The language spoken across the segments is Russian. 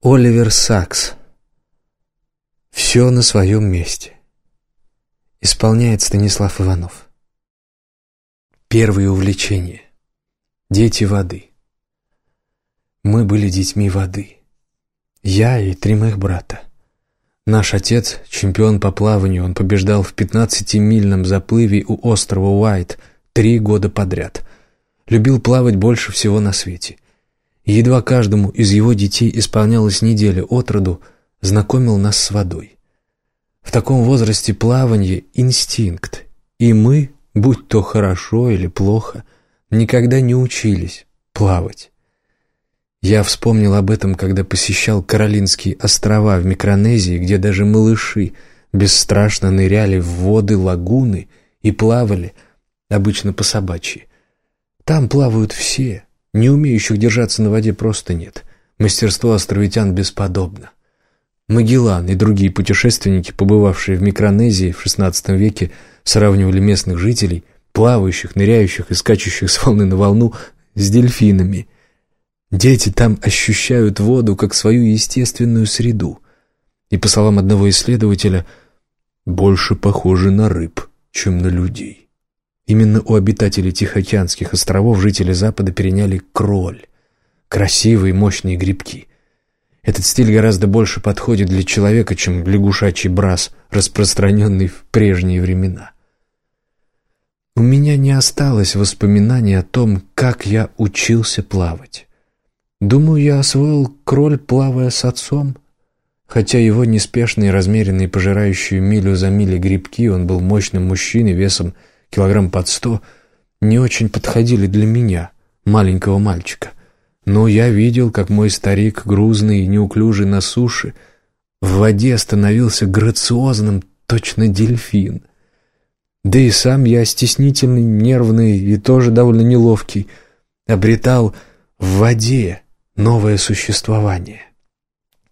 Оливер Сакс. «Все на своем месте». Исполняет Станислав Иванов. Первые увлечения. Дети воды. Мы были детьми воды. Я и три моих брата. Наш отец — чемпион по плаванию, он побеждал в 15-мильном заплыве у острова Уайт три года подряд. Любил плавать больше всего на свете — едва каждому из его детей исполнялась неделя от роду, знакомил нас с водой. В таком возрасте плавание — инстинкт, и мы, будь то хорошо или плохо, никогда не учились плавать. Я вспомнил об этом, когда посещал Каролинские острова в Микронезии, где даже малыши бесстрашно ныряли в воды лагуны и плавали, обычно по собачьи. Там плавают все — не умеющих держаться на воде просто нет. Мастерство островитян бесподобно. Магеллан и другие путешественники, побывавшие в Микронезии в XVI веке, сравнивали местных жителей, плавающих, ныряющих и скачущих с волны на волну, с дельфинами. Дети там ощущают воду как свою естественную среду. И, по словам одного исследователя, больше похожи на рыб, чем на людей. Именно у обитателей Тихоокеанских островов жители Запада переняли кроль. Красивые мощные грибки. Этот стиль гораздо больше подходит для человека, чем лягушачий брас, распространенный в прежние времена. У меня не осталось воспоминаний о том, как я учился плавать. Думаю, я освоил кроль, плавая с отцом. Хотя его неспешные, размеренные, пожирающие милю за милей грибки, он был мощным мужчиной весом килограмм под сто, не очень подходили для меня, маленького мальчика. Но я видел, как мой старик, грузный и неуклюжий на суше, в воде становился грациозным, точно дельфин. Да и сам я стеснительный, нервный и тоже довольно неловкий, обретал в воде новое существование.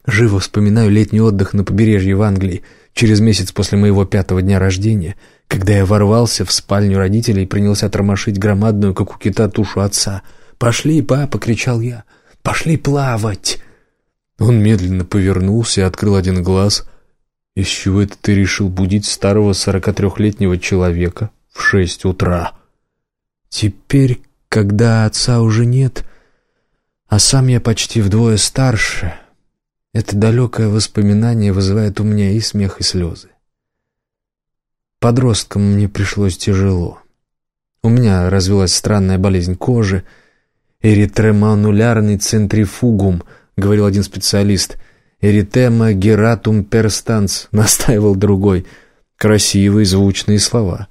Живо вспоминаю летний отдых на побережье в Англии через месяц после моего пятого дня рождения — когда я ворвался в спальню родителей и принялся тормошить громадную, как у кита, тушу отца. «Пошли, папа!» — кричал я. «Пошли плавать!» Он медленно повернулся и открыл один глаз. «Из чего это ты решил будить старого сорока трехлетнего человека в шесть утра?» Теперь, когда отца уже нет, а сам я почти вдвое старше, это далекое воспоминание вызывает у меня и смех, и слезы. Подростком мне пришлось тяжело. У меня развилась странная болезнь кожи, эритреманулярный центрифугум, говорил один специалист. Эритема гератум перстанс, настаивал другой. Красивые, звучные слова.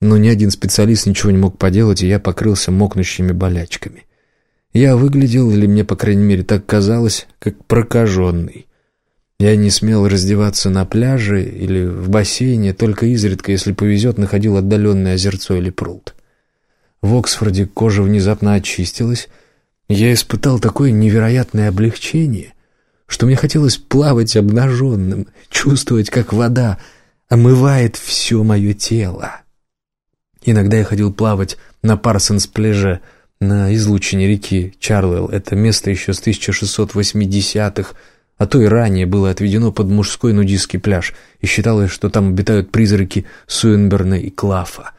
Но ни один специалист ничего не мог поделать, и я покрылся мокнущими болячками. Я выглядел, или мне, по крайней мере, так казалось, как прокаженный. Я не смел раздеваться на пляже или в бассейне, только изредка, если повезет, находил отдаленное озерцо или пруд. В Оксфорде кожа внезапно очистилась. Я испытал такое невероятное облегчение, что мне хотелось плавать обнаженным, чувствовать, как вода омывает все мое тело. Иногда я ходил плавать на Парсонс-пляже, на излучине реки Чарлвелл. Это место еще с 1680-х а то и ранее было отведено под мужской нудистский пляж, и считалось, что там обитают призраки Суэнберна и Клафа.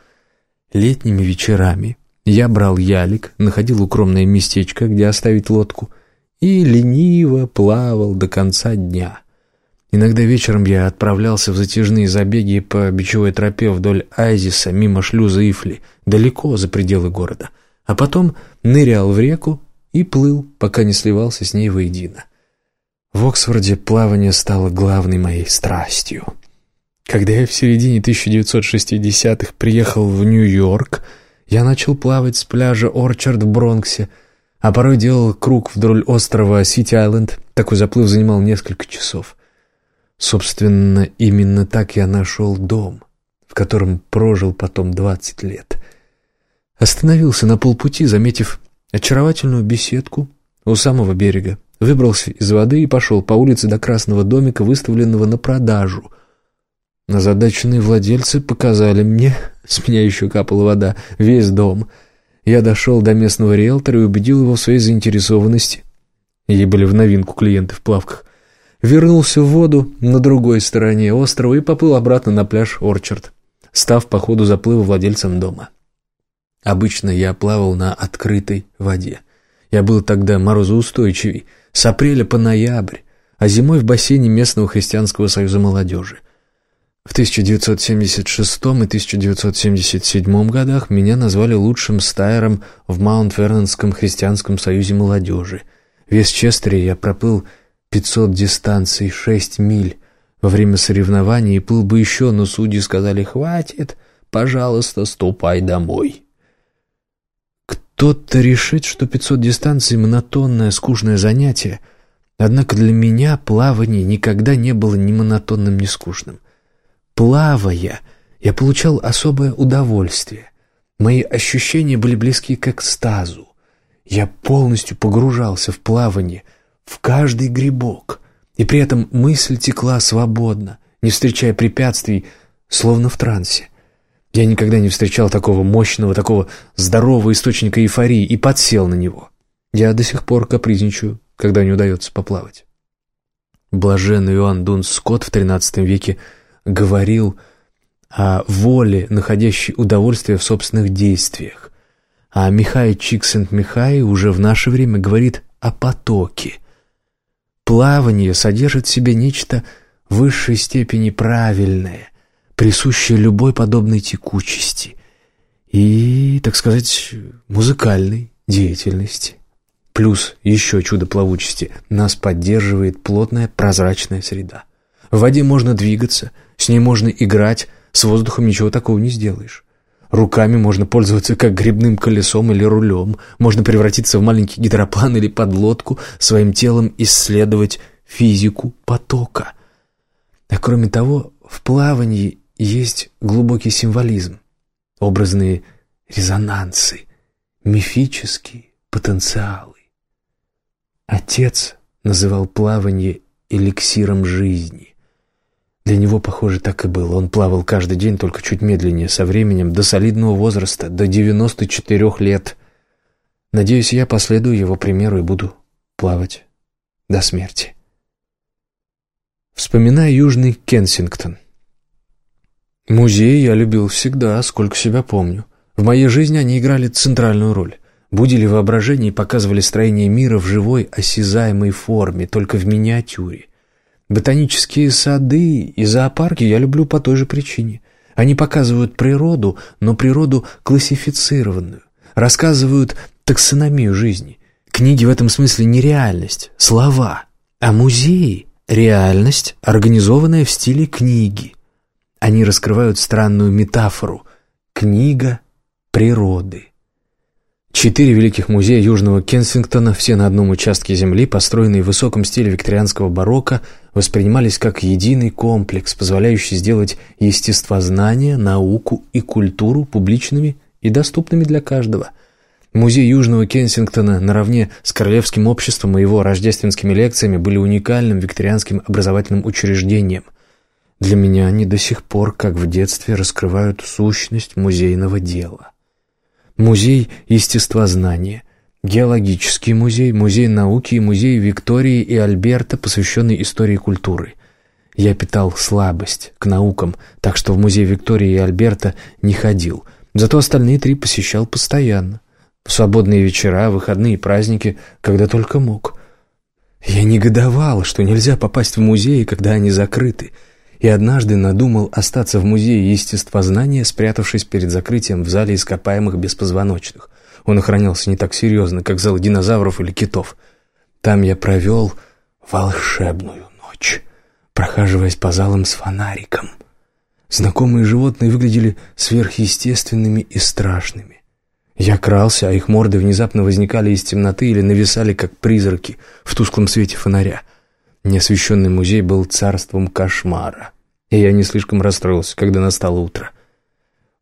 Летними вечерами я брал ялик, находил укромное местечко, где оставить лодку, и лениво плавал до конца дня. Иногда вечером я отправлялся в затяжные забеги по бичевой тропе вдоль Айзиса, мимо шлюза Ифли, далеко за пределы города, а потом нырял в реку и плыл, пока не сливался с ней воедино. В Оксфорде плавание стало главной моей страстью. Когда я в середине 1960-х приехал в Нью-Йорк, я начал плавать с пляжа Орчард в Бронксе, а порой делал круг вдоль острова Сити-Айленд. Такой заплыв занимал несколько часов. Собственно, именно так я нашел дом, в котором прожил потом 20 лет. Остановился на полпути, заметив очаровательную беседку у самого берега. Выбрался из воды и пошел по улице до красного домика, выставленного на продажу. Озадаченные владельцы показали мне, с меня еще капала вода, весь дом. Я дошел до местного риэлтора и убедил его в своей заинтересованности. Ей были в новинку клиенты в плавках. Вернулся в воду на другой стороне острова и поплыл обратно на пляж Орчард, став по ходу заплыва владельцем дома. Обычно я плавал на открытой воде. Я был тогда морозоустойчивей, с апреля по ноябрь, а зимой в бассейне местного христианского союза молодежи. В 1976 и 1977 годах меня назвали лучшим стайером в Маунт-Вернонском христианском союзе молодежи. В Вестчестере я проплыл 500 дистанций, 6 миль во время соревнований и плыл бы еще, но судьи сказали «Хватит, пожалуйста, ступай домой». Кто-то решит, что 500 дистанций – монотонное, скучное занятие, однако для меня плавание никогда не было ни монотонным, ни скучным. Плавая, я получал особое удовольствие. Мои ощущения были близки к экстазу. Я полностью погружался в плавание, в каждый грибок, и при этом мысль текла свободно, не встречая препятствий, словно в трансе. Я никогда не встречал такого мощного, такого здорового источника эйфории и подсел на него. Я до сих пор капризничаю, когда не удается поплавать. Блаженный Иоанн Дун Скотт в XIII веке говорил о воле, находящей удовольствие в собственных действиях. А Михай Чиксент-Михай уже в наше время говорит о потоке. Плавание содержит в себе нечто в высшей степени правильное, присущее любой подобной текучести и, так сказать, музыкальной деятельности. Плюс еще чудо плавучести нас поддерживает плотная прозрачная среда. В воде можно двигаться, с ней можно играть, с воздухом ничего такого не сделаешь. Руками можно пользоваться как грибным колесом или рулем, можно превратиться в маленький гидроплан или подлодку, своим телом исследовать физику потока. А кроме того, в плавании есть глубокий символизм, образные резонансы, мифические потенциалы. Отец называл плавание эликсиром жизни. Для него, похоже, так и было. Он плавал каждый день, только чуть медленнее, со временем, до солидного возраста, до 94 лет. Надеюсь, я последую его примеру и буду плавать до смерти. Вспоминая Южный Кенсингтон. Музей я любил всегда, сколько себя помню. В моей жизни они играли центральную роль. Будили воображение и показывали строение мира в живой, осязаемой форме, только в миниатюре. Ботанические сады и зоопарки я люблю по той же причине. Они показывают природу, но природу классифицированную, рассказывают таксономию жизни. Книги в этом смысле не реальность, слова, а музеи – реальность, организованная в стиле книги. Они раскрывают странную метафору – книга природы. Четыре великих музея Южного Кенсингтона, все на одном участке земли, построенные в высоком стиле викторианского барокко, воспринимались как единый комплекс, позволяющий сделать естествознание, науку и культуру публичными и доступными для каждого. Музей Южного Кенсингтона наравне с Королевским обществом и его рождественскими лекциями были уникальным викторианским образовательным учреждением. Для меня они до сих пор, как в детстве, раскрывают сущность музейного дела музей естествознания, геологический музей, музей науки и музей Виктории и Альберта, посвященный истории культуры. Я питал слабость к наукам, так что в музей Виктории и Альберта не ходил. Зато остальные три посещал постоянно. В свободные вечера, выходные праздники, когда только мог. Я негодовал, что нельзя попасть в музеи, когда они закрыты – и однажды надумал остаться в музее естествознания, спрятавшись перед закрытием в зале ископаемых беспозвоночных. Он охранялся не так серьезно, как зал динозавров или китов. Там я провел волшебную ночь, прохаживаясь по залам с фонариком. Знакомые животные выглядели сверхъестественными и страшными. Я крался, а их морды внезапно возникали из темноты или нависали, как призраки, в тусклом свете фонаря — Неосвещенный музей был царством кошмара, и я не слишком расстроился, когда настало утро.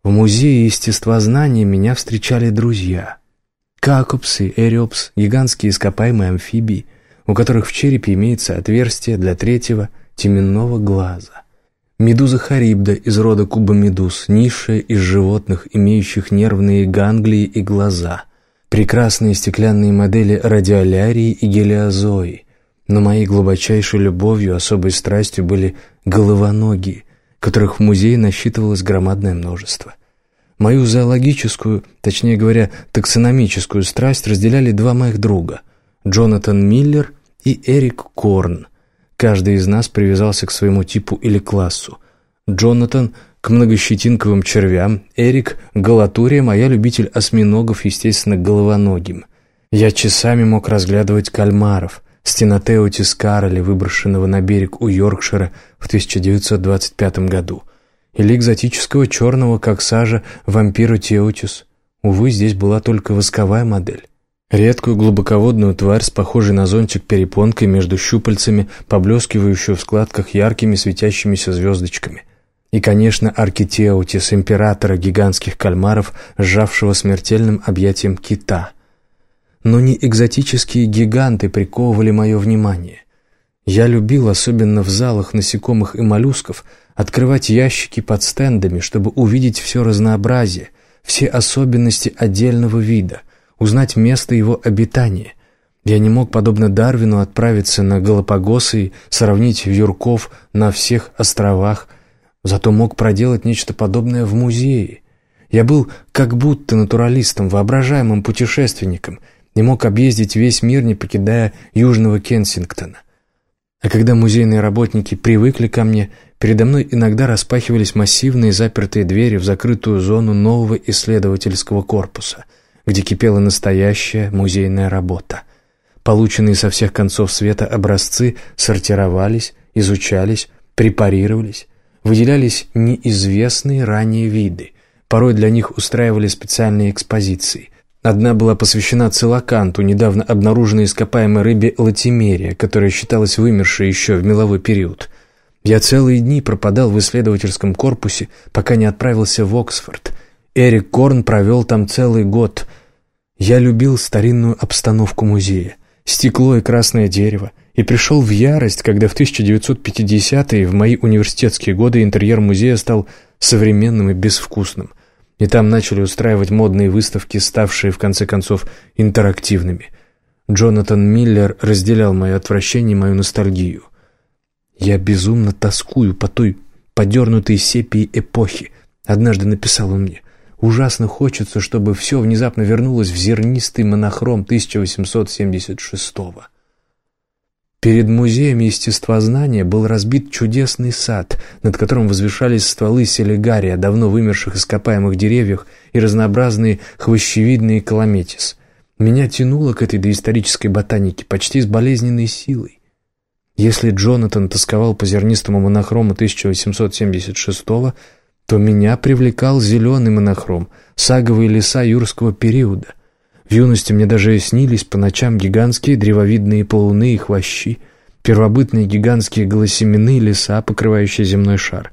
В музее естествознания меня встречали друзья. Какопсы, эриопс, гигантские ископаемые амфибии, у которых в черепе имеется отверстие для третьего теменного глаза. Медуза харибда из рода кубомедуз, низшая из животных, имеющих нервные ганглии и глаза – прекрасные стеклянные модели радиолярии и гелиозои, но моей глубочайшей любовью, особой страстью были головоногие, которых в музее насчитывалось громадное множество. Мою зоологическую, точнее говоря, таксономическую страсть разделяли два моих друга – Джонатан Миллер и Эрик Корн. Каждый из нас привязался к своему типу или классу. Джонатан – к многощетинковым червям, Эрик – к галатуриям, а я любитель осьминогов, естественно, головоногим. Я часами мог разглядывать кальмаров, стенотеотис кароли, выброшенного на берег у Йоркшира в 1925 году – или экзотического черного, как сажа, вампира Теотис. Увы, здесь была только восковая модель. Редкую глубоководную тварь с похожей на зонтик перепонкой между щупальцами, поблескивающую в складках яркими светящимися звездочками. И, конечно, аркитеутис, императора гигантских кальмаров, сжавшего смертельным объятием кита. Но не экзотические гиганты приковывали мое внимание. Я любил, особенно в залах насекомых и моллюсков, открывать ящики под стендами, чтобы увидеть все разнообразие, все особенности отдельного вида, узнать место его обитания. Я не мог, подобно Дарвину, отправиться на Галапагосы и сравнить вьюрков на всех островах, зато мог проделать нечто подобное в музее. Я был как будто натуралистом, воображаемым путешественником и мог объездить весь мир, не покидая Южного Кенсингтона. А когда музейные работники привыкли ко мне, передо мной иногда распахивались массивные запертые двери в закрытую зону нового исследовательского корпуса, где кипела настоящая музейная работа. Полученные со всех концов света образцы сортировались, изучались, препарировались, выделялись неизвестные ранее виды. Порой для них устраивали специальные экспозиции, Одна была посвящена целоканту, недавно обнаруженной ископаемой рыбе латимерия, которая считалась вымершей еще в меловой период. Я целые дни пропадал в исследовательском корпусе, пока не отправился в Оксфорд. Эрик Корн провел там целый год. Я любил старинную обстановку музея, стекло и красное дерево, и пришел в ярость, когда в 1950-е, в мои университетские годы, интерьер музея стал современным и безвкусным – и там начали устраивать модные выставки, ставшие в конце концов интерактивными. Джонатан Миллер разделял мое отвращение и мою ностальгию. «Я безумно тоскую по той подернутой сепии эпохи», — однажды написал он мне. «Ужасно хочется, чтобы все внезапно вернулось в зернистый монохром 1876-го». Перед музеем естествознания был разбит чудесный сад, над которым возвышались стволы селигария, давно вымерших ископаемых деревьев и разнообразные хвощевидные каламетис. Меня тянуло к этой доисторической ботанике почти с болезненной силой. Если Джонатан тосковал по зернистому монохрому 1876-го, то меня привлекал зеленый монохром, саговые леса юрского периода — в юности мне даже снились по ночам гигантские древовидные полуны и хвощи, первобытные гигантские голосеменные леса, покрывающие земной шар.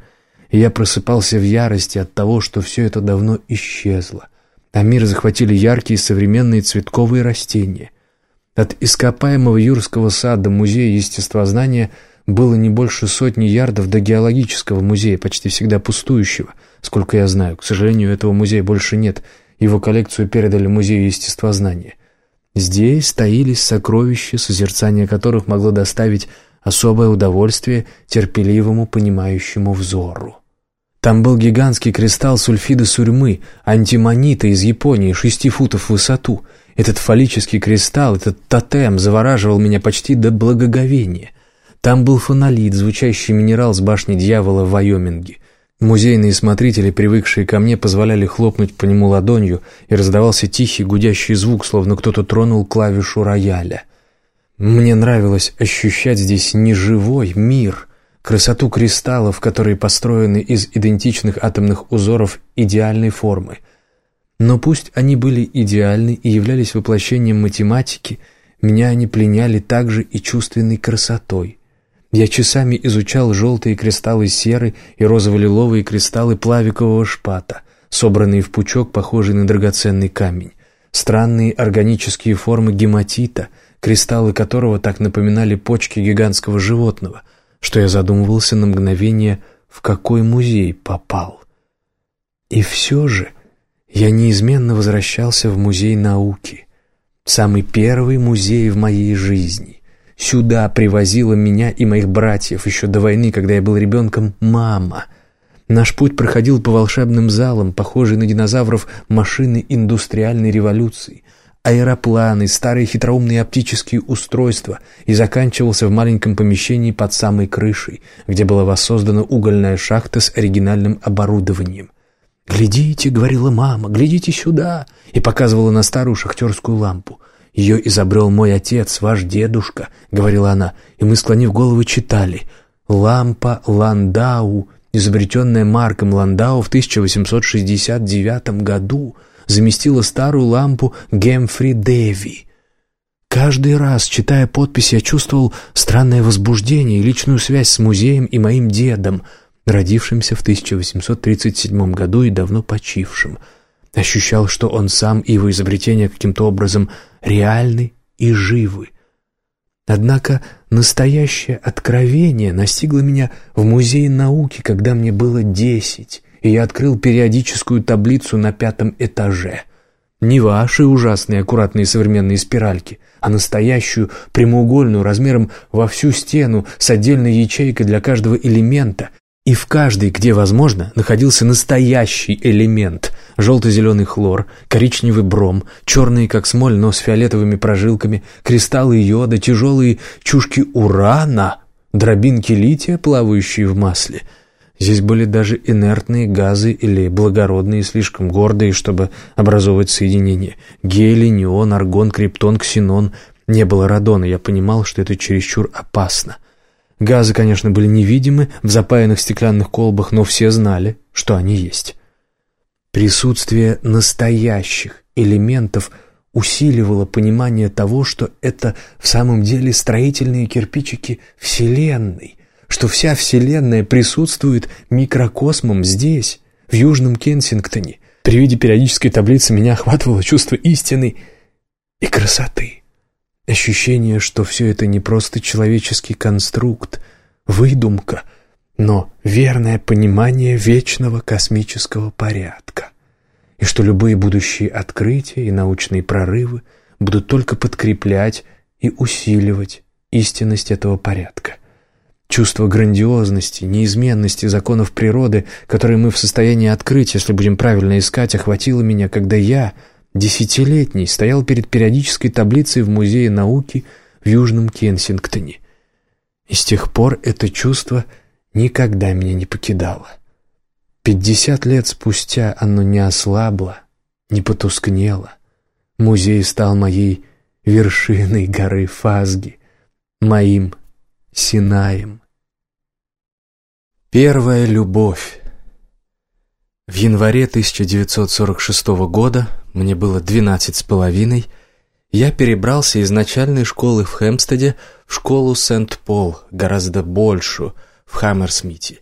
И я просыпался в ярости от того, что все это давно исчезло, а мир захватили яркие современные цветковые растения. От ископаемого юрского сада музея естествознания было не больше сотни ярдов до геологического музея, почти всегда пустующего, сколько я знаю. К сожалению, этого музея больше нет – его коллекцию передали Музею естествознания. Здесь таились сокровища, созерцание которых могло доставить особое удовольствие терпеливому, понимающему взору. Там был гигантский кристалл сульфида сурьмы, антимонита из Японии, шести футов в высоту. Этот фаллический кристалл, этот тотем завораживал меня почти до благоговения. Там был фонолит, звучащий минерал с башни дьявола в Вайоминге. Музейные смотрители, привыкшие ко мне, позволяли хлопнуть по нему ладонью, и раздавался тихий гудящий звук, словно кто-то тронул клавишу рояля. Мне нравилось ощущать здесь неживой мир, красоту кристаллов, которые построены из идентичных атомных узоров идеальной формы. Но пусть они были идеальны и являлись воплощением математики, меня они пленяли также и чувственной красотой. Я часами изучал желтые кристаллы серы и розово-лиловые кристаллы плавикового шпата, собранные в пучок, похожий на драгоценный камень. Странные органические формы гематита, кристаллы которого так напоминали почки гигантского животного, что я задумывался на мгновение, в какой музей попал. И все же я неизменно возвращался в музей науки — самый первый музей в моей жизни. Сюда привозила меня и моих братьев еще до войны, когда я был ребенком, мама. Наш путь проходил по волшебным залам, похожей на динозавров машины индустриальной революции, аэропланы, старые хитроумные оптические устройства и заканчивался в маленьком помещении под самой крышей, где была воссоздана угольная шахта с оригинальным оборудованием. «Глядите», — говорила мама, — «глядите сюда», и показывала на старую шахтерскую лампу. «Ее изобрел мой отец, ваш дедушка», — говорила она, и мы, склонив головы, читали «Лампа Ландау», изобретенная Марком Ландау в 1869 году, заместила старую лампу Гемфри Дэви. Каждый раз, читая подпись, я чувствовал странное возбуждение и личную связь с музеем и моим дедом — родившимся в 1837 году и давно почившим. Ощущал, что он сам и его изобретения каким-то образом реальны и живы. Однако настоящее откровение настигло меня в Музее науки, когда мне было десять, и я открыл периодическую таблицу на пятом этаже. Не ваши ужасные аккуратные современные спиральки, а настоящую прямоугольную размером во всю стену с отдельной ячейкой для каждого элемента, и в каждой, где возможно, находился настоящий элемент. Желто-зеленый хлор, коричневый бром, черные, как смоль, но с фиолетовыми прожилками, кристаллы йода, тяжелые чушки урана, дробинки лития, плавающие в масле. Здесь были даже инертные газы или благородные, слишком гордые, чтобы образовывать соединения. Гелий, неон, аргон, криптон, ксенон. Не было радона, я понимал, что это чересчур опасно. Газы, конечно, были невидимы в запаянных стеклянных колбах, но все знали, что они есть. Присутствие настоящих элементов усиливало понимание того, что это в самом деле строительные кирпичики Вселенной, что вся Вселенная присутствует микрокосмом здесь, в Южном Кенсингтоне. При виде периодической таблицы меня охватывало чувство истины и красоты. Ощущение, что все это не просто человеческий конструкт, выдумка, но верное понимание вечного космического порядка, и что любые будущие открытия и научные прорывы будут только подкреплять и усиливать истинность этого порядка. Чувство грандиозности, неизменности законов природы, которые мы в состоянии открыть, если будем правильно искать, охватило меня, когда я — десятилетний, стоял перед периодической таблицей в Музее науки в Южном Кенсингтоне. И с тех пор это чувство никогда меня не покидало. Пятьдесят лет спустя оно не ослабло, не потускнело. Музей стал моей вершиной горы Фазги, моим Синаем. Первая любовь. В январе 1946 года мне было двенадцать с половиной, я перебрался из начальной школы в Хэмпстеде в школу Сент-Пол, гораздо большую, в Хаммерсмите.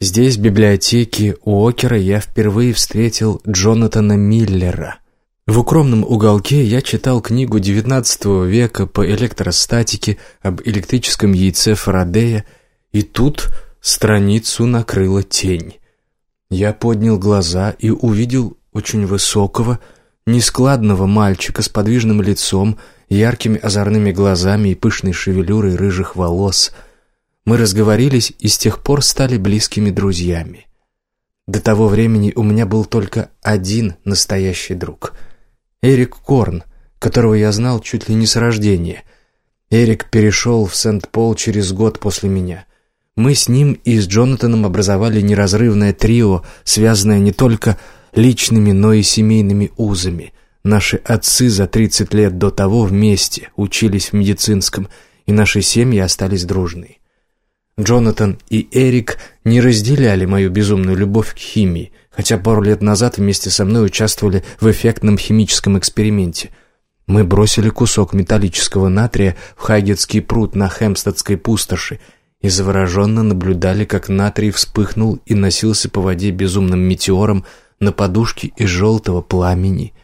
Здесь, в библиотеке Уокера, я впервые встретил Джонатана Миллера. В укромном уголке я читал книгу XIX века по электростатике об электрическом яйце Фарадея, и тут страницу накрыла тень. Я поднял глаза и увидел очень высокого, нескладного мальчика с подвижным лицом, яркими озорными глазами и пышной шевелюрой рыжих волос. Мы разговорились и с тех пор стали близкими друзьями. До того времени у меня был только один настоящий друг — Эрик Корн, которого я знал чуть ли не с рождения. Эрик перешел в Сент-Пол через год после меня. Мы с ним и с Джонатаном образовали неразрывное трио, связанное не только личными, но и семейными узами. Наши отцы за 30 лет до того вместе учились в медицинском, и наши семьи остались дружные. Джонатан и Эрик не разделяли мою безумную любовь к химии, хотя пару лет назад вместе со мной участвовали в эффектном химическом эксперименте. Мы бросили кусок металлического натрия в Хайгетский пруд на Хемстедской пустоши и завороженно наблюдали, как натрий вспыхнул и носился по воде безумным метеором на подушке из желтого пламени.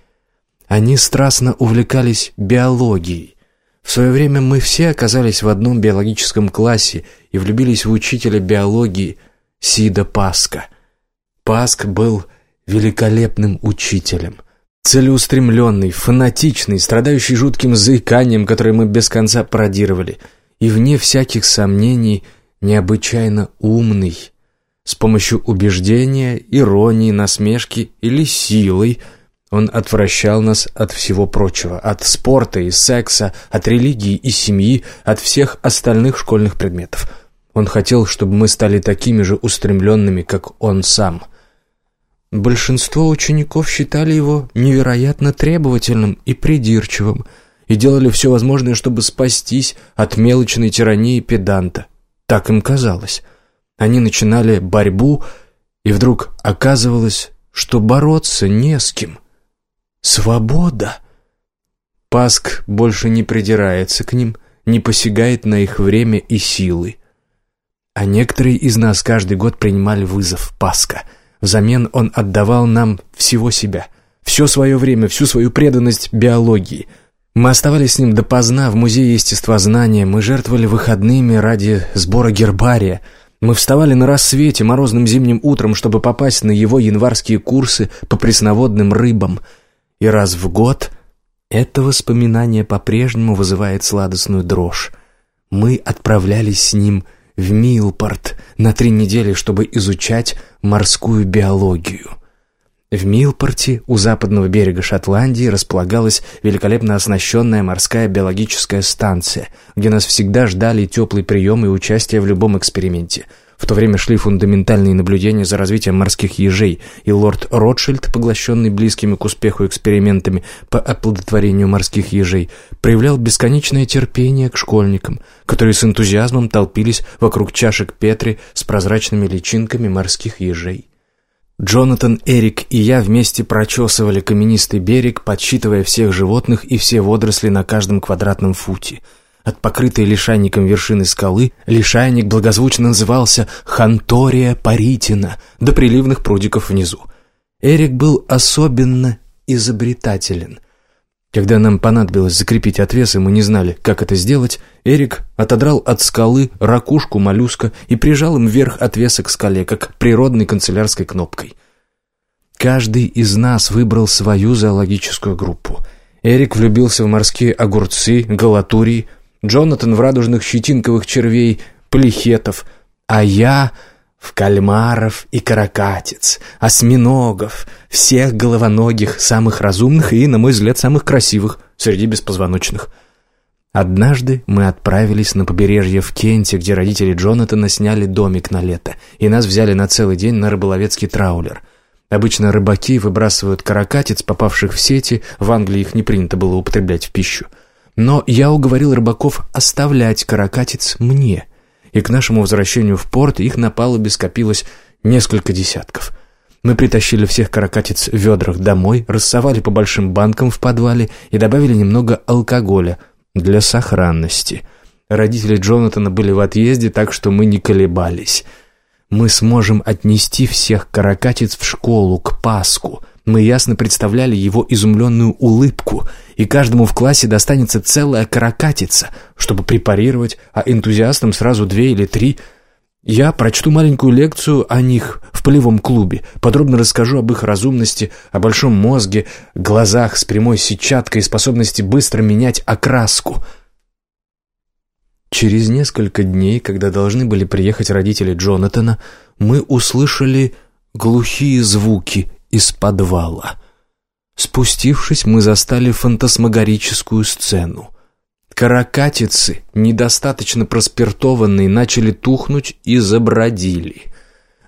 Они страстно увлекались биологией. В свое время мы все оказались в одном биологическом классе и влюбились в учителя биологии Сида Паска. Паск был великолепным учителем. Целеустремленный, фанатичный, страдающий жутким заиканием, которое мы без конца пародировали, и, вне всяких сомнений, необычайно умный. С помощью убеждения, иронии, насмешки или силой он отвращал нас от всего прочего, от спорта и секса, от религии и семьи, от всех остальных школьных предметов. Он хотел, чтобы мы стали такими же устремленными, как он сам – Большинство учеников считали его невероятно требовательным и придирчивым и делали все возможное, чтобы спастись от мелочной тирании педанта. Так им казалось. Они начинали борьбу, и вдруг оказывалось, что бороться не с кем. Свобода! Паск больше не придирается к ним, не посягает на их время и силы. А некоторые из нас каждый год принимали вызов Паска — Взамен он отдавал нам всего себя, все свое время, всю свою преданность биологии. Мы оставались с ним допоздна в Музее естествознания, мы жертвовали выходными ради сбора гербария, мы вставали на рассвете морозным зимним утром, чтобы попасть на его январские курсы по пресноводным рыбам. И раз в год это воспоминание по-прежнему вызывает сладостную дрожь. Мы отправлялись с ним в Милпорт на три недели, чтобы изучать морскую биологию. В Милпорте у западного берега Шотландии располагалась великолепно оснащенная морская биологическая станция, где нас всегда ждали теплый прием и участие в любом эксперименте – в то время шли фундаментальные наблюдения за развитием морских ежей, и лорд Ротшильд, поглощенный близкими к успеху экспериментами по оплодотворению морских ежей, проявлял бесконечное терпение к школьникам, которые с энтузиазмом толпились вокруг чашек Петри с прозрачными личинками морских ежей. Джонатан, Эрик и я вместе прочесывали каменистый берег, подсчитывая всех животных и все водоросли на каждом квадратном футе – от покрытой лишайником вершины скалы лишайник благозвучно назывался «Хантория Паритина» до приливных прудиков внизу. Эрик был особенно изобретателен. Когда нам понадобилось закрепить отвес, и мы не знали, как это сделать, Эрик отодрал от скалы ракушку моллюска и прижал им вверх отвеса к скале, как природной канцелярской кнопкой. Каждый из нас выбрал свою зоологическую группу. Эрик влюбился в морские огурцы, галатурии, Джонатан в радужных щетинковых червей, полихетов, а я в кальмаров и каракатиц, осьминогов, всех головоногих, самых разумных и, на мой взгляд, самых красивых среди беспозвоночных. Однажды мы отправились на побережье в Кенте, где родители Джонатана сняли домик на лето, и нас взяли на целый день на рыболовецкий траулер. Обычно рыбаки выбрасывают каракатиц, попавших в сети, в Англии их не принято было употреблять в пищу. Но я уговорил рыбаков оставлять каракатиц мне, и к нашему возвращению в порт их на палубе скопилось несколько десятков. Мы притащили всех каракатиц в ведрах домой, рассовали по большим банкам в подвале и добавили немного алкоголя для сохранности. Родители Джонатана были в отъезде, так что мы не колебались. Мы сможем отнести всех каракатиц в школу к Пасху, мы ясно представляли его изумленную улыбку, и каждому в классе достанется целая каракатица, чтобы препарировать, а энтузиастам сразу две или три. Я прочту маленькую лекцию о них в полевом клубе, подробно расскажу об их разумности, о большом мозге, глазах с прямой сетчаткой и способности быстро менять окраску. Через несколько дней, когда должны были приехать родители Джонатана, мы услышали глухие звуки из подвала. Спустившись, мы застали фантасмагорическую сцену. Каракатицы, недостаточно проспиртованные, начали тухнуть и забродили.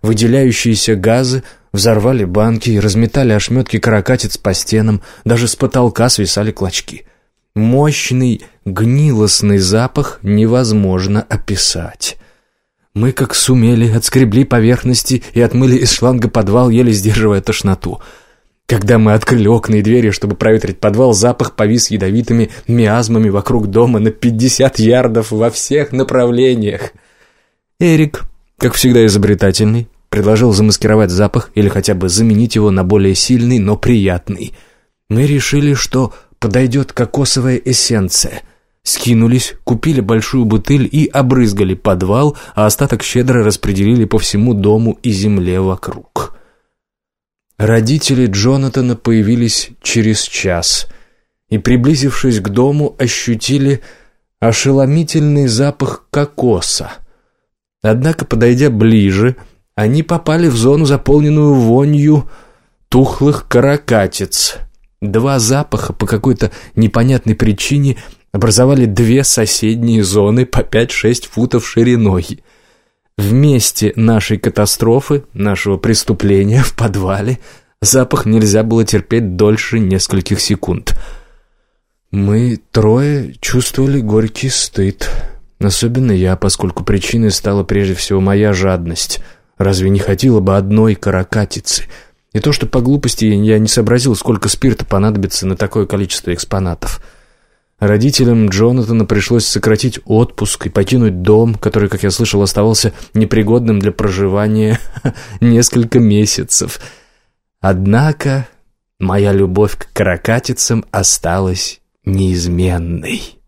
Выделяющиеся газы взорвали банки и разметали ошметки каракатиц по стенам, даже с потолка свисали клочки. Мощный, гнилостный запах невозможно описать. Мы, как сумели, отскребли поверхности и отмыли из шланга подвал, еле сдерживая тошноту. Когда мы открыли окна и двери, чтобы проветрить подвал, запах повис ядовитыми миазмами вокруг дома на пятьдесят ярдов во всех направлениях. Эрик, как всегда изобретательный, предложил замаскировать запах или хотя бы заменить его на более сильный, но приятный. Мы решили, что подойдет кокосовая эссенция – Скинулись, купили большую бутыль и обрызгали подвал, а остаток щедро распределили по всему дому и земле вокруг. Родители Джонатана появились через час и, приблизившись к дому, ощутили ошеломительный запах кокоса. Однако, подойдя ближе, они попали в зону, заполненную вонью тухлых каракатиц. Два запаха по какой-то непонятной причине образовали две соседние зоны по 5-6 футов шириной. Месте нашей катастрофы, нашего преступления в подвале, запах нельзя было терпеть дольше нескольких секунд. Мы трое чувствовали горький стыд. Особенно я, поскольку причиной стала прежде всего моя жадность. Разве не хотела бы одной каракатицы? И то, что по глупости я не сообразил, сколько спирта понадобится на такое количество экспонатов — Родителям Джонатана пришлось сократить отпуск и покинуть дом, который, как я слышал, оставался непригодным для проживания несколько месяцев. Однако моя любовь к каракатицам осталась неизменной.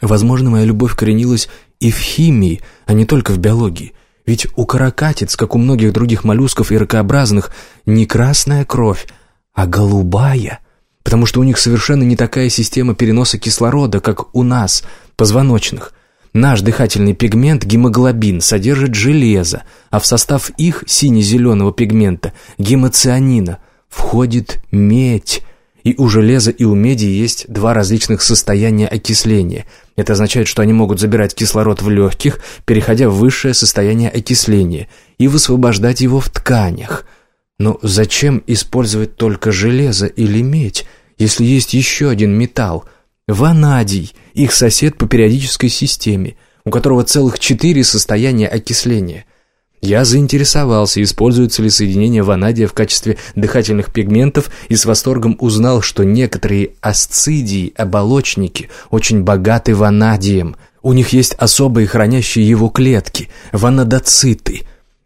Возможно, моя любовь коренилась и в химии, а не только в биологии. Ведь у каракатиц, как у многих других моллюсков и ракообразных, не красная кровь, а голубая – потому что у них совершенно не такая система переноса кислорода, как у нас, позвоночных. Наш дыхательный пигмент гемоглобин содержит железо, а в состав их сине-зеленого пигмента гемоцианина входит медь. И у железа и у меди есть два различных состояния окисления. Это означает, что они могут забирать кислород в легких, переходя в высшее состояние окисления, и высвобождать его в тканях – но зачем использовать только железо или медь, если есть еще один металл? Ванадий, их сосед по периодической системе, у которого целых четыре состояния окисления. Я заинтересовался, используется ли соединение ванадия в качестве дыхательных пигментов и с восторгом узнал, что некоторые асцидии, оболочники, очень богаты ванадием. У них есть особые хранящие его клетки, ванадоциты.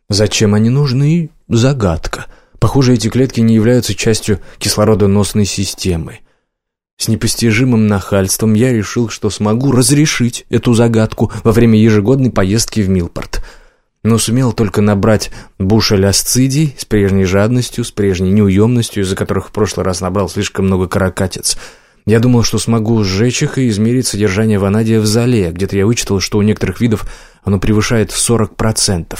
Зачем они нужны? Загадка. Похоже, эти клетки не являются частью кислородоносной системы. С непостижимым нахальством я решил, что смогу разрешить эту загадку во время ежегодной поездки в Милпорт. Но сумел только набрать бушель асцидий с прежней жадностью, с прежней неуемностью, из-за которых в прошлый раз набрал слишком много каракатиц. Я думал, что смогу сжечь их и измерить содержание ванадия в зале. Где-то я вычитал, что у некоторых видов оно превышает 40%.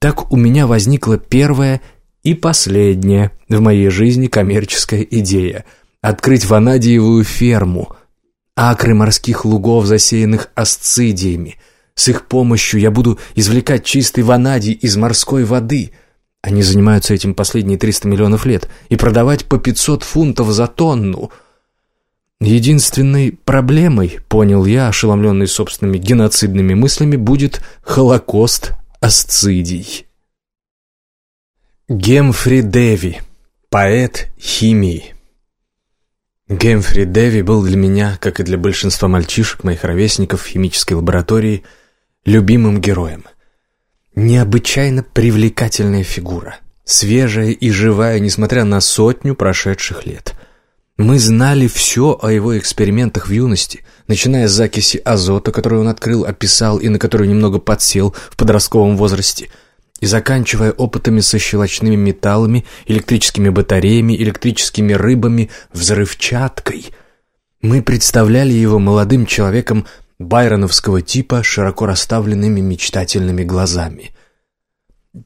Так у меня возникла первая и последняя в моей жизни коммерческая идея – открыть ванадиевую ферму. Акры морских лугов, засеянных асцидиями. С их помощью я буду извлекать чистый ванадий из морской воды. Они занимаются этим последние 300 миллионов лет. И продавать по 500 фунтов за тонну. Единственной проблемой, понял я, ошеломленный собственными геноцидными мыслями, будет Холокост асцидий. Гемфри Деви, поэт химии. Гемфри Деви был для меня, как и для большинства мальчишек, моих ровесников в химической лаборатории, любимым героем. Необычайно привлекательная фигура, свежая и живая, несмотря на сотню прошедших лет. Мы знали все о его экспериментах в юности, начиная с закиси азота, которую он открыл, описал и на которую немного подсел в подростковом возрасте – и заканчивая опытами со щелочными металлами, электрическими батареями, электрическими рыбами, взрывчаткой. Мы представляли его молодым человеком байроновского типа, широко расставленными мечтательными глазами.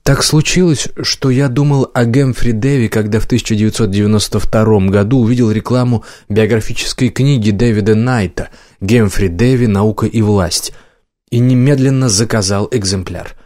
Так случилось, что я думал о Гемфри Дэви, когда в 1992 году увидел рекламу биографической книги Дэвида Найта «Гемфри Дэви. Наука и власть» и немедленно заказал экземпляр –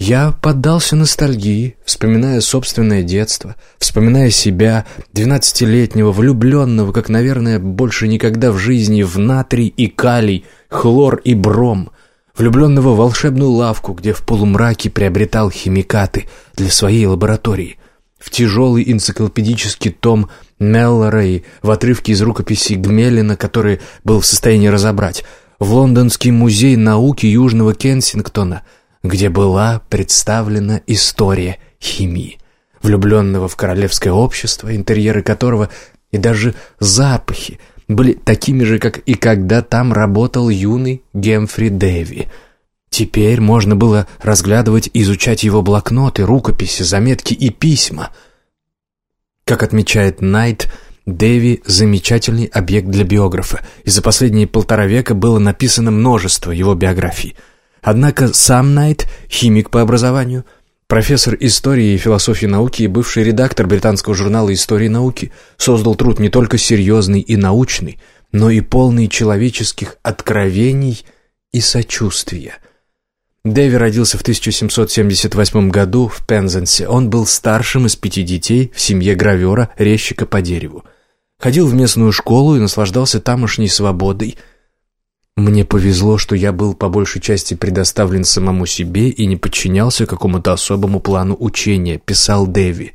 я поддался ностальгии, вспоминая собственное детство, вспоминая себя, двенадцатилетнего, влюбленного, как, наверное, больше никогда в жизни, в натрий и калий, хлор и бром, влюбленного в волшебную лавку, где в полумраке приобретал химикаты для своей лаборатории, в тяжелый энциклопедический том Меллора и в отрывке из рукописи Гмелина, который был в состоянии разобрать, в Лондонский музей науки Южного Кенсингтона – где была представлена история химии, влюбленного в королевское общество, интерьеры которого и даже запахи были такими же, как и когда там работал юный Гемфри Дэви. Теперь можно было разглядывать и изучать его блокноты, рукописи, заметки и письма. Как отмечает Найт, Дэви – замечательный объект для биографа, и за последние полтора века было написано множество его биографий. Однако сам Найт – химик по образованию, профессор истории и философии науки и бывший редактор британского журнала «Истории науки», создал труд не только серьезный и научный, но и полный человеческих откровений и сочувствия – Дэви родился в 1778 году в Пензенсе. Он был старшим из пяти детей в семье гравера, резчика по дереву. Ходил в местную школу и наслаждался тамошней свободой. Мне повезло, что я был по большей части предоставлен самому себе и не подчинялся какому-то особому плану учения, писал Дэви.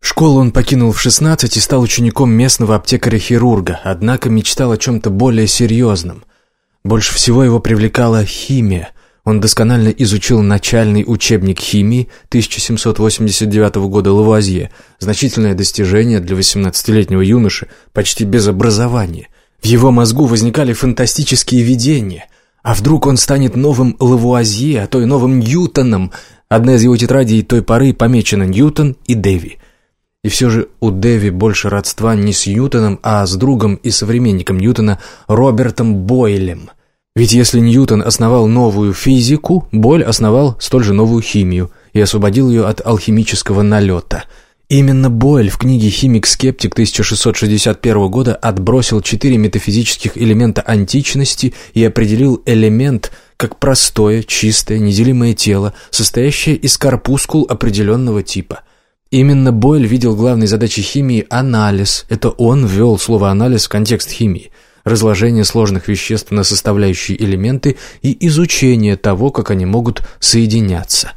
Школу он покинул в 16 и стал учеником местного аптекаря-хирурга, однако мечтал о чем-то более серьезном. Больше всего его привлекала химия – он досконально изучил начальный учебник химии 1789 года Лавуазье, значительное достижение для 18-летнего юноши, почти без образования. В его мозгу возникали фантастические видения. А вдруг он станет новым Лавуазье, а то и новым Ньютоном? Одна из его тетрадей той поры помечена Ньютон и Дэви. И все же у Дэви больше родства не с Ньютоном, а с другом и современником Ньютона Робертом Бойлем – ведь если Ньютон основал новую физику, Боль основал столь же новую химию и освободил ее от алхимического налета. Именно Бойль в книге «Химик-скептик» 1661 года отбросил четыре метафизических элемента античности и определил элемент как простое, чистое, неделимое тело, состоящее из корпускул определенного типа – Именно Бойль видел главной задачей химии – анализ. Это он ввел слово «анализ» в контекст химии разложение сложных веществ на составляющие элементы и изучение того, как они могут соединяться.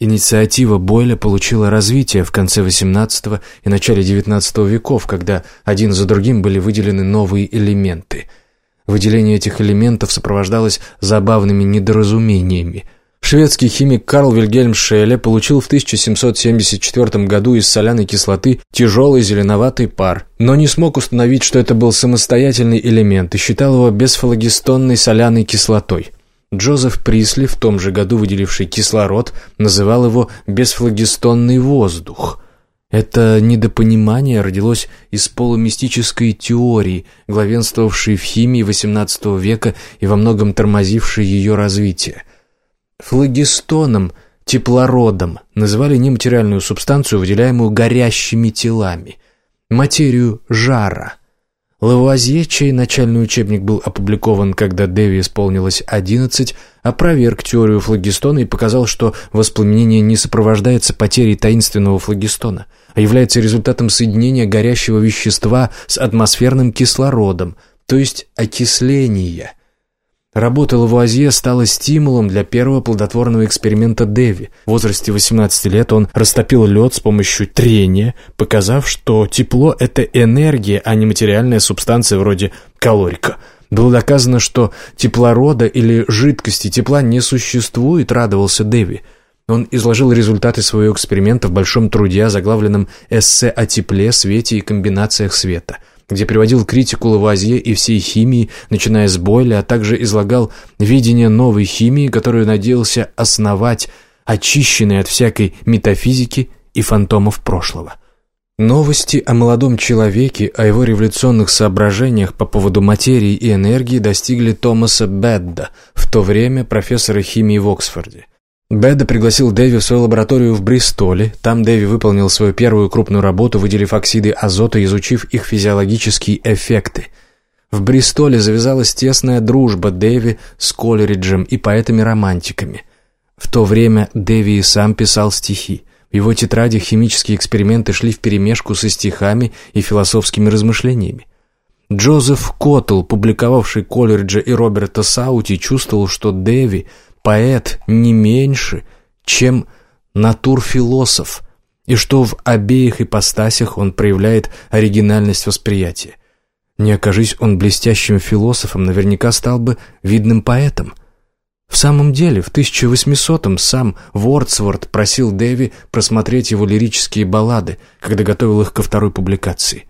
Инициатива Бойля получила развитие в конце XVIII и начале XIX веков, когда один за другим были выделены новые элементы. Выделение этих элементов сопровождалось забавными недоразумениями – Шведский химик Карл Вильгельм Шелле получил в 1774 году из соляной кислоты тяжелый зеленоватый пар, но не смог установить, что это был самостоятельный элемент и считал его бесфлогистонной соляной кислотой. Джозеф Присли, в том же году выделивший кислород, называл его «бесфлогистонный воздух». Это недопонимание родилось из полумистической теории, главенствовавшей в химии XVIII века и во многом тормозившей ее развитие. Флагистоном, теплородом называли нематериальную субстанцию, выделяемую горящими телами, материю жара. Лавуазье, чей начальный учебник был опубликован, когда Дэви исполнилось 11, опроверг теорию флагистона и показал, что воспламенение не сопровождается потерей таинственного флагистона, а является результатом соединения горящего вещества с атмосферным кислородом, то есть окисления – Работа Лавуазье стала стимулом для первого плодотворного эксперимента Деви. В возрасте 18 лет он растопил лед с помощью трения, показав, что тепло – это энергия, а не материальная субстанция вроде калорика. Было доказано, что теплорода или жидкости тепла не существует, радовался Деви. Он изложил результаты своего эксперимента в большом труде, озаглавленном «Эссе о тепле, свете и комбинациях света» где приводил критику Лавуазье и всей химии, начиная с Бойля, а также излагал видение новой химии, которую надеялся основать, очищенной от всякой метафизики и фантомов прошлого. Новости о молодом человеке, о его революционных соображениях по поводу материи и энергии достигли Томаса Бедда, в то время профессора химии в Оксфорде. Беда пригласил Дэви в свою лабораторию в Бристоле. Там Дэви выполнил свою первую крупную работу, выделив оксиды азота изучив их физиологические эффекты. В Бристоле завязалась тесная дружба Дэви с Колериджем и поэтами-романтиками. В то время Дэви и сам писал стихи. В его тетрадях химические эксперименты шли вперемешку со стихами и философскими размышлениями. Джозеф Коттл, публиковавший Колериджа и Роберта Саути, чувствовал, что Дэви – поэт не меньше, чем натурфилософ, и что в обеих ипостасях он проявляет оригинальность восприятия. Не окажись он блестящим философом, наверняка стал бы видным поэтом. В самом деле, в 1800-м сам Вордсворт просил Дэви просмотреть его лирические баллады, когда готовил их ко второй публикации.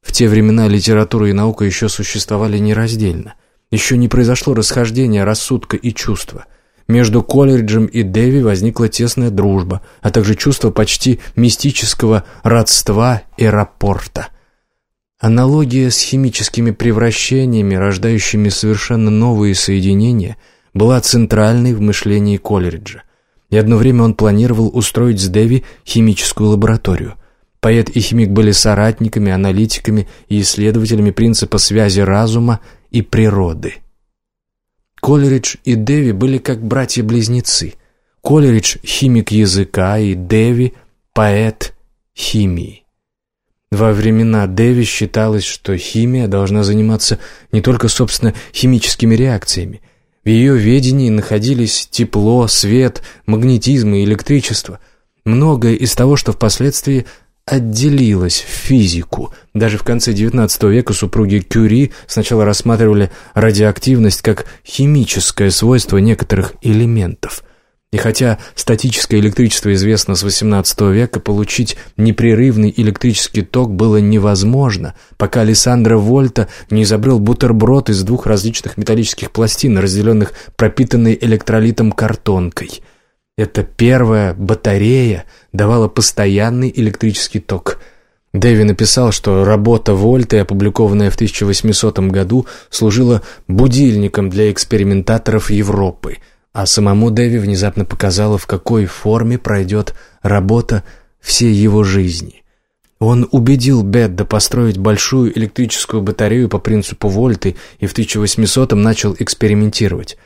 В те времена литература и наука еще существовали нераздельно – еще не произошло расхождение рассудка и чувства. между Колериджем и Дэви возникла тесная дружба, а также чувство почти мистического родства аэропорта. Аналогия с химическими превращениями, рождающими совершенно новые соединения, была центральной в мышлении Колериджа. И одно время он планировал устроить с Дэви химическую лабораторию. Поэт и химик были соратниками, аналитиками и исследователями принципа связи разума и природы – Колеридж и Дэви были как братья-близнецы. Колеридж – химик языка, и Дэви – поэт химии. Во времена Дэви считалось, что химия должна заниматься не только, собственно, химическими реакциями. В ее ведении находились тепло, свет, магнетизм и электричество. Многое из того, что впоследствии отделилась в физику. Даже в конце XIX века супруги Кюри сначала рассматривали радиоактивность как химическое свойство некоторых элементов. И хотя статическое электричество известно с XVIII века, получить непрерывный электрический ток было невозможно, пока Александра Вольта не изобрел бутерброд из двух различных металлических пластин, разделенных пропитанной электролитом картонкой – эта первая батарея давала постоянный электрический ток. Дэви написал, что работа Вольта, опубликованная в 1800 году, служила будильником для экспериментаторов Европы, а самому Дэви внезапно показала, в какой форме пройдет работа всей его жизни. Он убедил Бедда построить большую электрическую батарею по принципу Вольты и в 1800-м начал экспериментировать.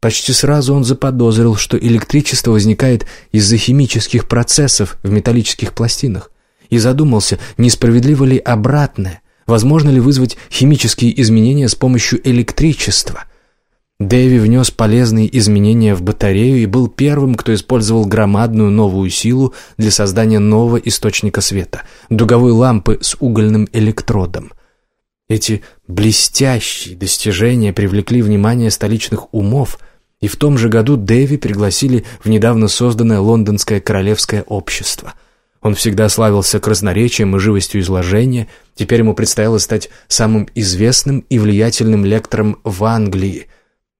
Почти сразу он заподозрил, что электричество возникает из-за химических процессов в металлических пластинах, и задумался, несправедливо ли обратное, возможно ли вызвать химические изменения с помощью электричества. Дэви внес полезные изменения в батарею и был первым, кто использовал громадную новую силу для создания нового источника света – дуговой лампы с угольным электродом. Эти блестящие достижения привлекли внимание столичных умов, и в том же году Дэви пригласили в недавно созданное Лондонское Королевское общество. Он всегда славился красноречием и живостью изложения, теперь ему предстояло стать самым известным и влиятельным лектором в Англии.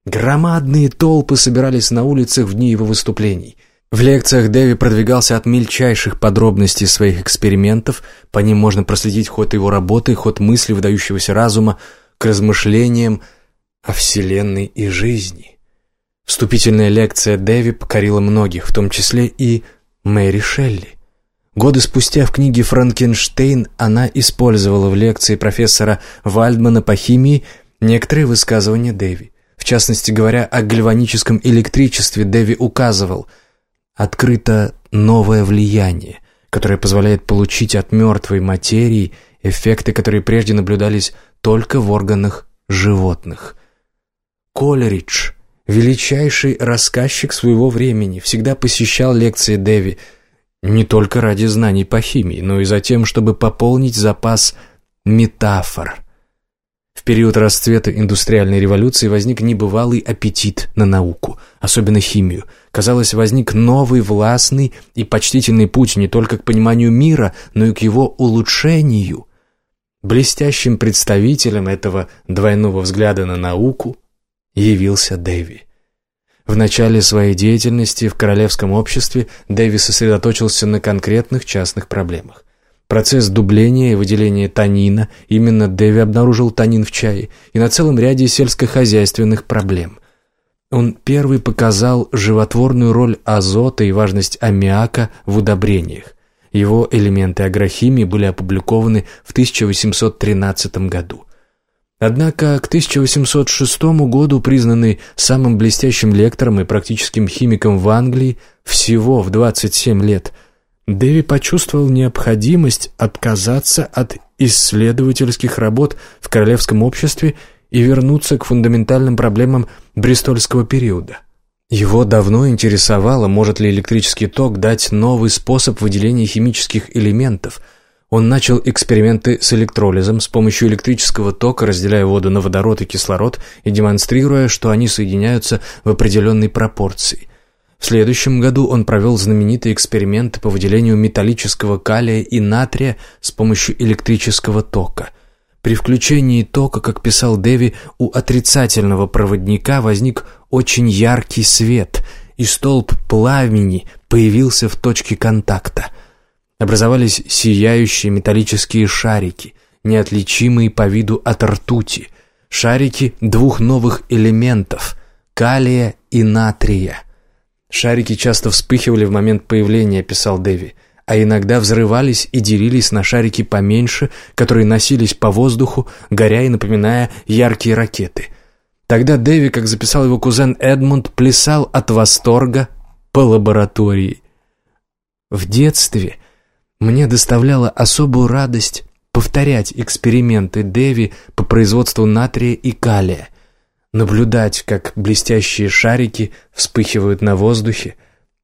Громадные толпы собирались на улицах в дни его выступлений – в лекциях Дэви продвигался от мельчайших подробностей своих экспериментов, по ним можно проследить ход его работы, ход мысли выдающегося разума, к размышлениям о Вселенной и жизни. Вступительная лекция Дэви покорила многих, в том числе и Мэри Шелли. Годы спустя в книге «Франкенштейн» она использовала в лекции профессора Вальдмана по химии некоторые высказывания Дэви. В частности, говоря о гальваническом электричестве, Дэви указывал – открыто новое влияние, которое позволяет получить от мертвой материи эффекты, которые прежде наблюдались только в органах животных. Колеридж, величайший рассказчик своего времени, всегда посещал лекции Дэви не только ради знаний по химии, но и за тем, чтобы пополнить запас метафор – в период расцвета индустриальной революции возник небывалый аппетит на науку, особенно химию. Казалось, возник новый, властный и почтительный путь не только к пониманию мира, но и к его улучшению. Блестящим представителем этого двойного взгляда на науку явился Дэви. В начале своей деятельности в королевском обществе Дэви сосредоточился на конкретных частных проблемах. Процесс дубления и выделения танина, именно Дэви обнаружил танин в чае, и на целом ряде сельскохозяйственных проблем. Он первый показал животворную роль азота и важность аммиака в удобрениях. Его элементы агрохимии были опубликованы в 1813 году. Однако к 1806 году, признанный самым блестящим лектором и практическим химиком в Англии, всего в 27 лет – Дэви почувствовал необходимость отказаться от исследовательских работ в королевском обществе и вернуться к фундаментальным проблемам бристольского периода. Его давно интересовало, может ли электрический ток дать новый способ выделения химических элементов. Он начал эксперименты с электролизом с помощью электрического тока, разделяя воду на водород и кислород и демонстрируя, что они соединяются в определенной пропорции. В следующем году он провел знаменитые эксперименты по выделению металлического калия и натрия с помощью электрического тока. При включении тока, как писал Дэви, у отрицательного проводника возник очень яркий свет, и столб пламени появился в точке контакта. Образовались сияющие металлические шарики, неотличимые по виду от ртути, шарики двух новых элементов – калия и натрия. Шарики часто вспыхивали в момент появления, писал Дэви – а иногда взрывались и делились на шарики поменьше, которые носились по воздуху, горя и напоминая яркие ракеты. Тогда Дэви, как записал его кузен Эдмунд, плясал от восторга по лаборатории. В детстве мне доставляла особую радость повторять эксперименты Дэви по производству натрия и калия, наблюдать, как блестящие шарики вспыхивают на воздухе,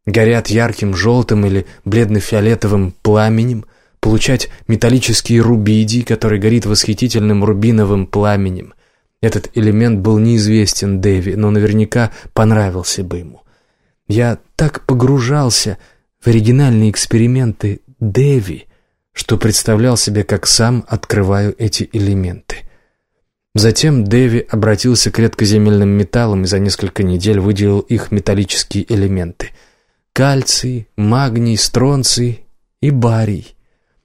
горят ярким желтым или бледно-фиолетовым пламенем, получать металлический рубидий, который горит восхитительным рубиновым пламенем. Этот элемент был неизвестен Дэви, но наверняка понравился бы ему. Я так погружался в оригинальные эксперименты Дэви, что представлял себе, как сам открываю эти элементы. Затем Дэви обратился к редкоземельным металлам и за несколько недель выделил их металлические элементы – кальций, магний, стронций и барий.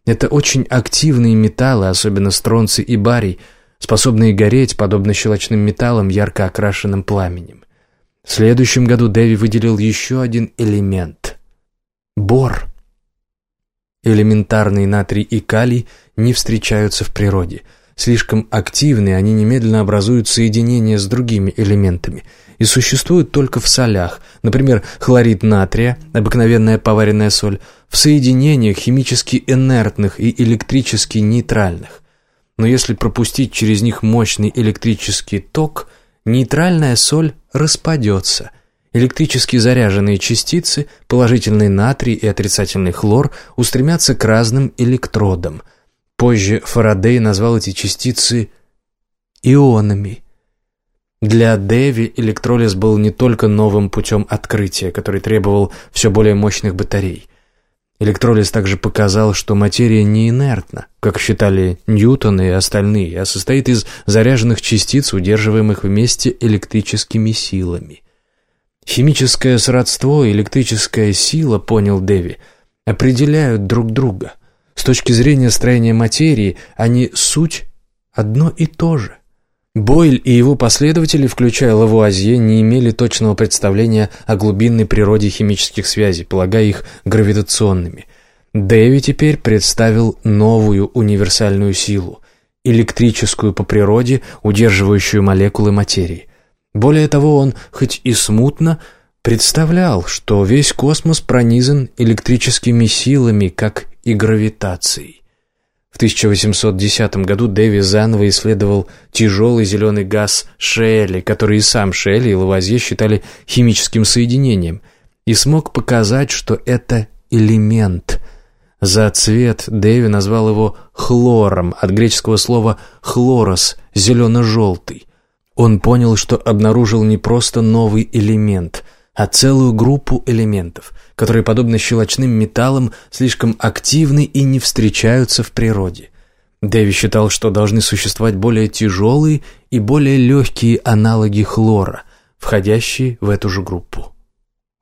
Это очень активные металлы, особенно стронций и барий, способные гореть, подобно щелочным металлам, ярко окрашенным пламенем. В следующем году Дэви выделил еще один элемент – бор. Элементарные натрий и калий не встречаются в природе. Слишком активные, они немедленно образуют соединения с другими элементами – и существуют только в солях, например, хлорид натрия, обыкновенная поваренная соль, в соединениях химически инертных и электрически нейтральных. Но если пропустить через них мощный электрический ток, нейтральная соль распадется. Электрически заряженные частицы, положительный натрий и отрицательный хлор, устремятся к разным электродам. Позже Фарадей назвал эти частицы ионами – для Дэви электролиз был не только новым путем открытия, который требовал все более мощных батарей. Электролиз также показал, что материя не инертна, как считали Ньютон и остальные, а состоит из заряженных частиц, удерживаемых вместе электрическими силами. Химическое сродство и электрическая сила, понял Дэви, определяют друг друга. С точки зрения строения материи они суть одно и то же. Бойль и его последователи, включая Лавуазье, не имели точного представления о глубинной природе химических связей, полагая их гравитационными. Дэви теперь представил новую универсальную силу, электрическую по природе, удерживающую молекулы материи. Более того, он, хоть и смутно, представлял, что весь космос пронизан электрическими силами, как и гравитацией. В 1810 году Дэви заново исследовал тяжелый зеленый газ Шелли, который и сам Шелли и Лавазье считали химическим соединением, и смог показать, что это элемент. За цвет Дэви назвал его хлором, от греческого слова «хлорос» — зелено-желтый. Он понял, что обнаружил не просто новый элемент, а целую группу элементов, которые, подобно щелочным металлам, слишком активны и не встречаются в природе. Дэви считал, что должны существовать более тяжелые и более легкие аналоги хлора, входящие в эту же группу.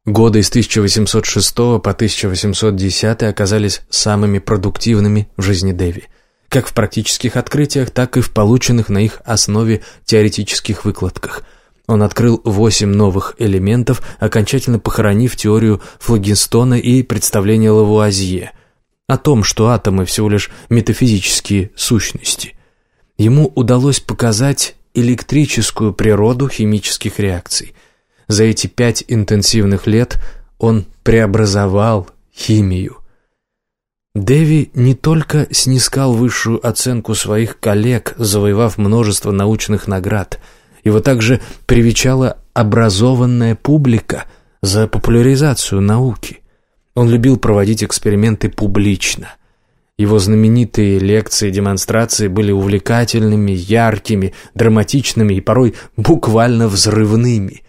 Годы с 1806 по 1810 оказались самыми продуктивными в жизни Дэви, как в практических открытиях, так и в полученных на их основе теоретических выкладках – он открыл восемь новых элементов, окончательно похоронив теорию Флагенстона и представление Лавуазье о том, что атомы всего лишь метафизические сущности. Ему удалось показать электрическую природу химических реакций. За эти пять интенсивных лет он преобразовал химию. Дэви не только снискал высшую оценку своих коллег, завоевав множество научных наград – его также привечала образованная публика за популяризацию науки. Он любил проводить эксперименты публично. Его знаменитые лекции и демонстрации были увлекательными, яркими, драматичными и порой буквально взрывными.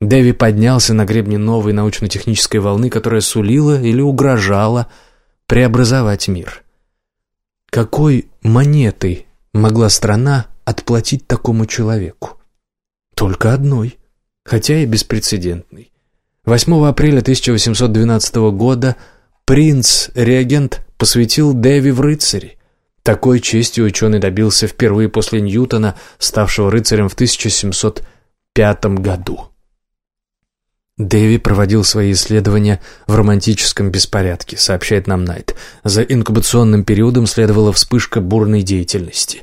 Дэви поднялся на гребне новой научно-технической волны, которая сулила или угрожала преобразовать мир. Какой монетой могла страна отплатить такому человеку? Только одной, хотя и беспрецедентной. 8 апреля 1812 года принц-реагент посвятил Дэви в рыцари. Такой честью ученый добился впервые после Ньютона, ставшего рыцарем в 1705 году. Дэви проводил свои исследования в романтическом беспорядке, сообщает нам Найт. За инкубационным периодом следовала вспышка бурной деятельности.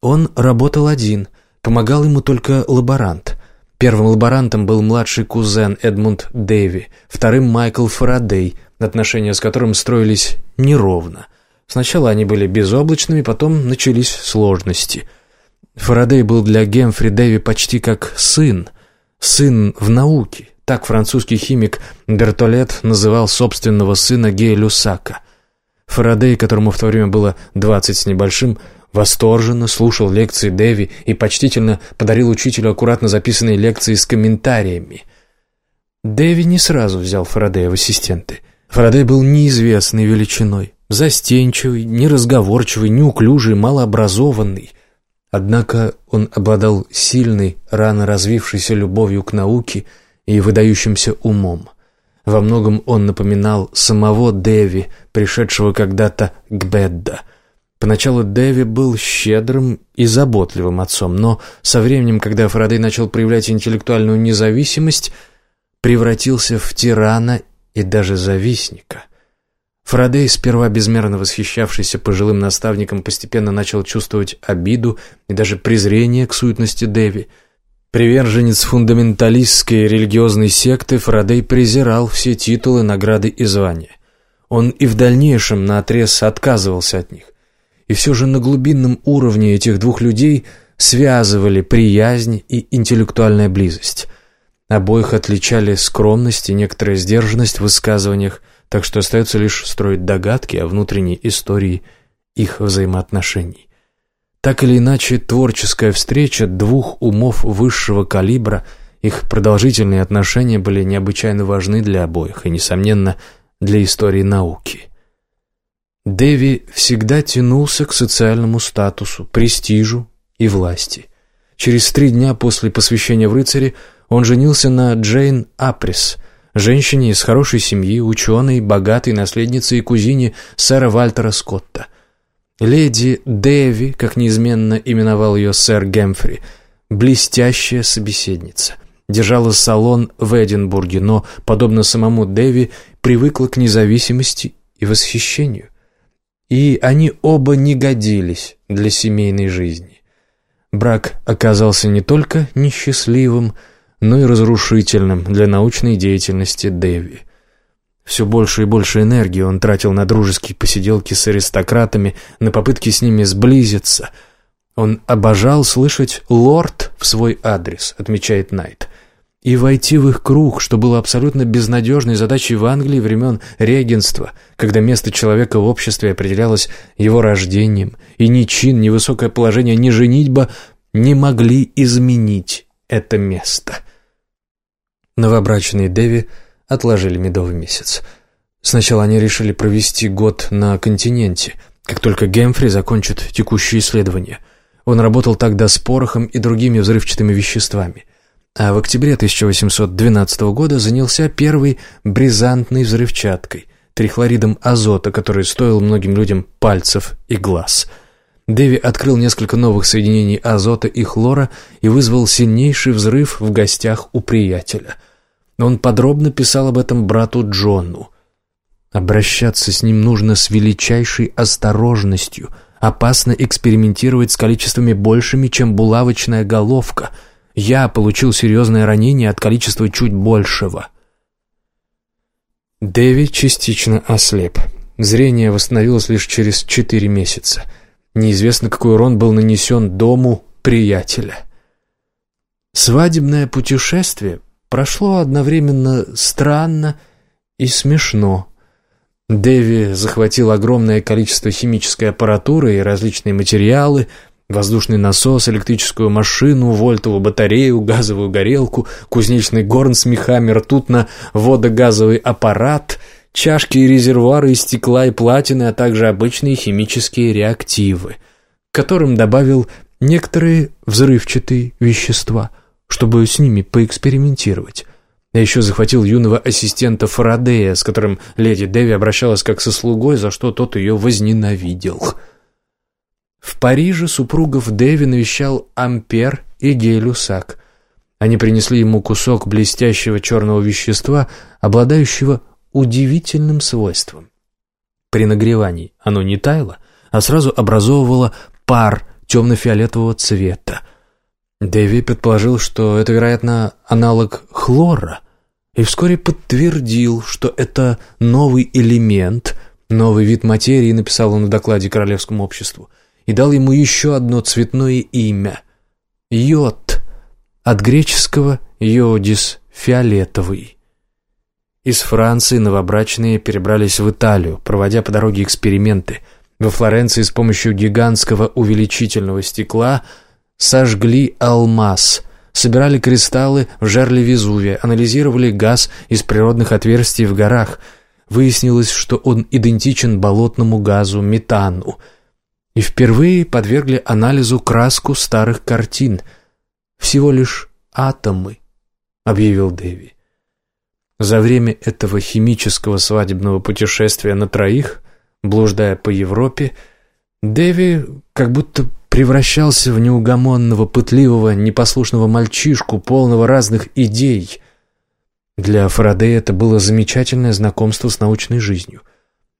Он работал один, помогал ему только лаборант. Первым лаборантом был младший кузен Эдмунд Дэви, вторым Майкл Фарадей, отношения с которым строились неровно. Сначала они были безоблачными, потом начались сложности. Фарадей был для Гемфри Дэви почти как сын – «сын в науке». Так французский химик Бертолет называл собственного сына Гея Люсака. Фарадей, которому в то время было двадцать с небольшим, восторженно слушал лекции Дэви и почтительно подарил учителю аккуратно записанные лекции с комментариями. Дэви не сразу взял Фарадея в ассистенты. Фарадей был неизвестной величиной, застенчивый, неразговорчивый, неуклюжий, малообразованный. Однако он обладал сильной, рано развившейся любовью к науке и выдающимся умом. Во многом он напоминал самого Дэви, пришедшего когда-то к Бедда. Поначалу Дэви был щедрым и заботливым отцом, но со временем, когда Фарадей начал проявлять интеллектуальную независимость, превратился в тирана и даже завистника – Фарадей, сперва безмерно восхищавшийся пожилым наставником, постепенно начал чувствовать обиду и даже презрение к суетности Деви. Приверженец фундаменталистской религиозной секты, Фарадей презирал все титулы, награды и звания. Он и в дальнейшем наотрез отказывался от них. И все же на глубинном уровне этих двух людей связывали приязнь и интеллектуальная близость. Обоих отличали скромность и некоторая сдержанность в высказываниях, так что остается лишь строить догадки о внутренней истории их взаимоотношений. Так или иначе, творческая встреча двух умов высшего калибра, их продолжительные отношения были необычайно важны для обоих и, несомненно, для истории науки. Дэви всегда тянулся к социальному статусу, престижу и власти. Через три дня после посвящения в рыцари он женился на Джейн Априс – женщине из хорошей семьи, ученой, богатой наследнице и кузине сэра Вальтера Скотта. Леди Дэви, как неизменно именовал ее сэр Гемфри, блестящая собеседница. Держала салон в Эдинбурге, но, подобно самому Дэви, привыкла к независимости и восхищению. И они оба не годились для семейной жизни. Брак оказался не только несчастливым, но и разрушительным для научной деятельности Дэви. Все больше и больше энергии он тратил на дружеские посиделки с аристократами, на попытки с ними сблизиться. Он обожал слышать «лорд» в свой адрес, отмечает Найт, и войти в их круг, что было абсолютно безнадежной задачей в Англии времен регенства, когда место человека в обществе определялось его рождением, и ни чин, ни высокое положение, ни женитьба не могли изменить это место. Новобрачные Дэви отложили медовый месяц. Сначала они решили провести год на континенте, как только Гемфри закончит текущие исследования. Он работал тогда с порохом и другими взрывчатыми веществами. А в октябре 1812 года занялся первой бризантной взрывчаткой, трихлоридом азота, который стоил многим людям пальцев и глаз – Дэви открыл несколько новых соединений азота и хлора и вызвал сильнейший взрыв в гостях у приятеля. Он подробно писал об этом брату Джону. Обращаться с ним нужно с величайшей осторожностью. Опасно экспериментировать с количествами большими, чем булавочная головка. Я получил серьезное ранение от количества чуть большего. Дэви частично ослеп. Зрение восстановилось лишь через четыре месяца – Неизвестно, какой урон был нанесен дому приятеля. Свадебное путешествие прошло одновременно странно и смешно. Дэви захватил огромное количество химической аппаратуры и различные материалы, воздушный насос, электрическую машину, вольтовую батарею, газовую горелку, кузнечный горн с мехами, ртутно-водогазовый аппарат — чашки и резервуары из стекла и платины, а также обычные химические реактивы. которым добавил некоторые взрывчатые вещества, чтобы с ними поэкспериментировать. Я еще захватил юного ассистента Фарадея, с которым леди Дэви обращалась как со слугой, за что тот ее возненавидел. В Париже супругов Дэви навещал Ампер и Гей-Люсак. Они принесли ему кусок блестящего черного вещества, обладающего удивительным свойством. При нагревании оно не таяло, а сразу образовывало пар темно-фиолетового цвета. Дэви предположил, что это, вероятно, аналог хлора, и вскоре подтвердил, что это новый элемент, новый вид материи, написал он в докладе Королевскому обществу, и дал ему еще одно цветное имя – йод, от греческого «йодис» – фиолетовый. Из Франции новобрачные перебрались в Италию, проводя по дороге эксперименты. Во Флоренции с помощью гигантского увеличительного стекла сожгли алмаз, собирали кристаллы в жерле Везувия, анализировали газ из природных отверстий в горах. Выяснилось, что он идентичен болотному газу метану. И впервые подвергли анализу краску старых картин. Всего лишь атомы, объявил Дэви. За время этого химического свадебного путешествия на троих, блуждая по Европе, Дэви как будто превращался в неугомонного, пытливого, непослушного мальчишку, полного разных идей. Для Фарадея это было замечательное знакомство с научной жизнью.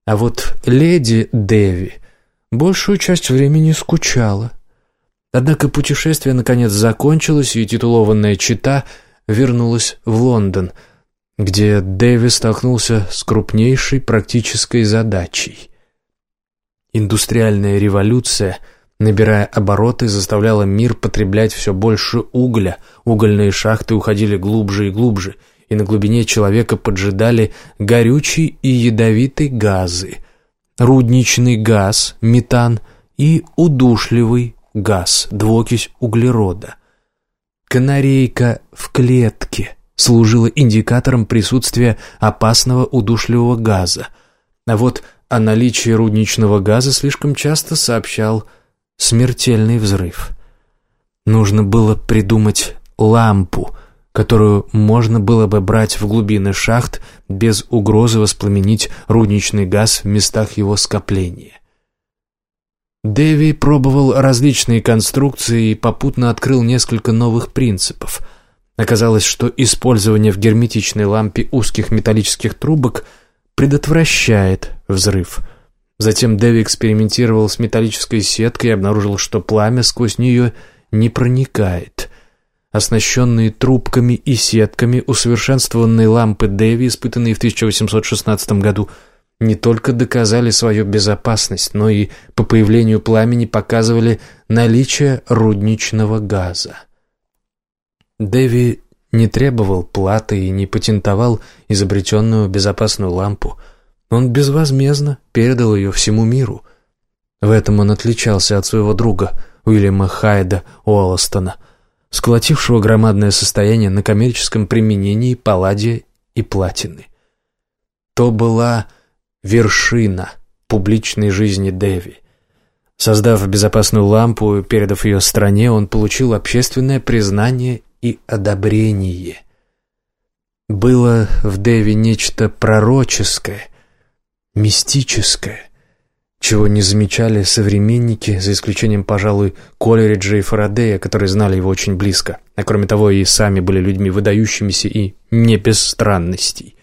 А вот леди Дэви большую часть времени скучала. Однако путешествие наконец закончилось, и титулованная чита вернулась в Лондон, где Дэви столкнулся с крупнейшей практической задачей. Индустриальная революция – набирая обороты, заставляла мир потреблять все больше угля. Угольные шахты уходили глубже и глубже, и на глубине человека поджидали горючий и ядовитый газы, рудничный газ, метан и удушливый газ, двуокись углерода. Канарейка в клетке служила индикатором присутствия опасного удушливого газа, а вот о наличии рудничного газа слишком часто сообщал смертельный взрыв. Нужно было придумать лампу, которую можно было бы брать в глубины шахт без угрозы воспламенить рудничный газ в местах его скопления. Дэви пробовал различные конструкции и попутно открыл несколько новых принципов. Оказалось, что использование в герметичной лампе узких металлических трубок предотвращает взрыв – Затем Дэви экспериментировал с металлической сеткой и обнаружил, что пламя сквозь нее не проникает. Оснащенные трубками и сетками усовершенствованные лампы Дэви, испытанные в 1816 году, не только доказали свою безопасность, но и по появлению пламени показывали наличие рудничного газа. Дэви не требовал платы и не патентовал изобретенную безопасную лампу – он безвозмездно передал ее всему миру. В этом он отличался от своего друга Уильяма Хайда Уолластона, сколотившего громадное состояние на коммерческом применении палладия и платины. То была вершина публичной жизни Дэви. Создав безопасную лампу и передав ее стране, он получил общественное признание и одобрение. Было в Дэви нечто пророческое – мистическое, чего не замечали современники, за исключением, пожалуй, Колериджа и Фарадея, которые знали его очень близко, а кроме того и сами были людьми выдающимися и не без странностей.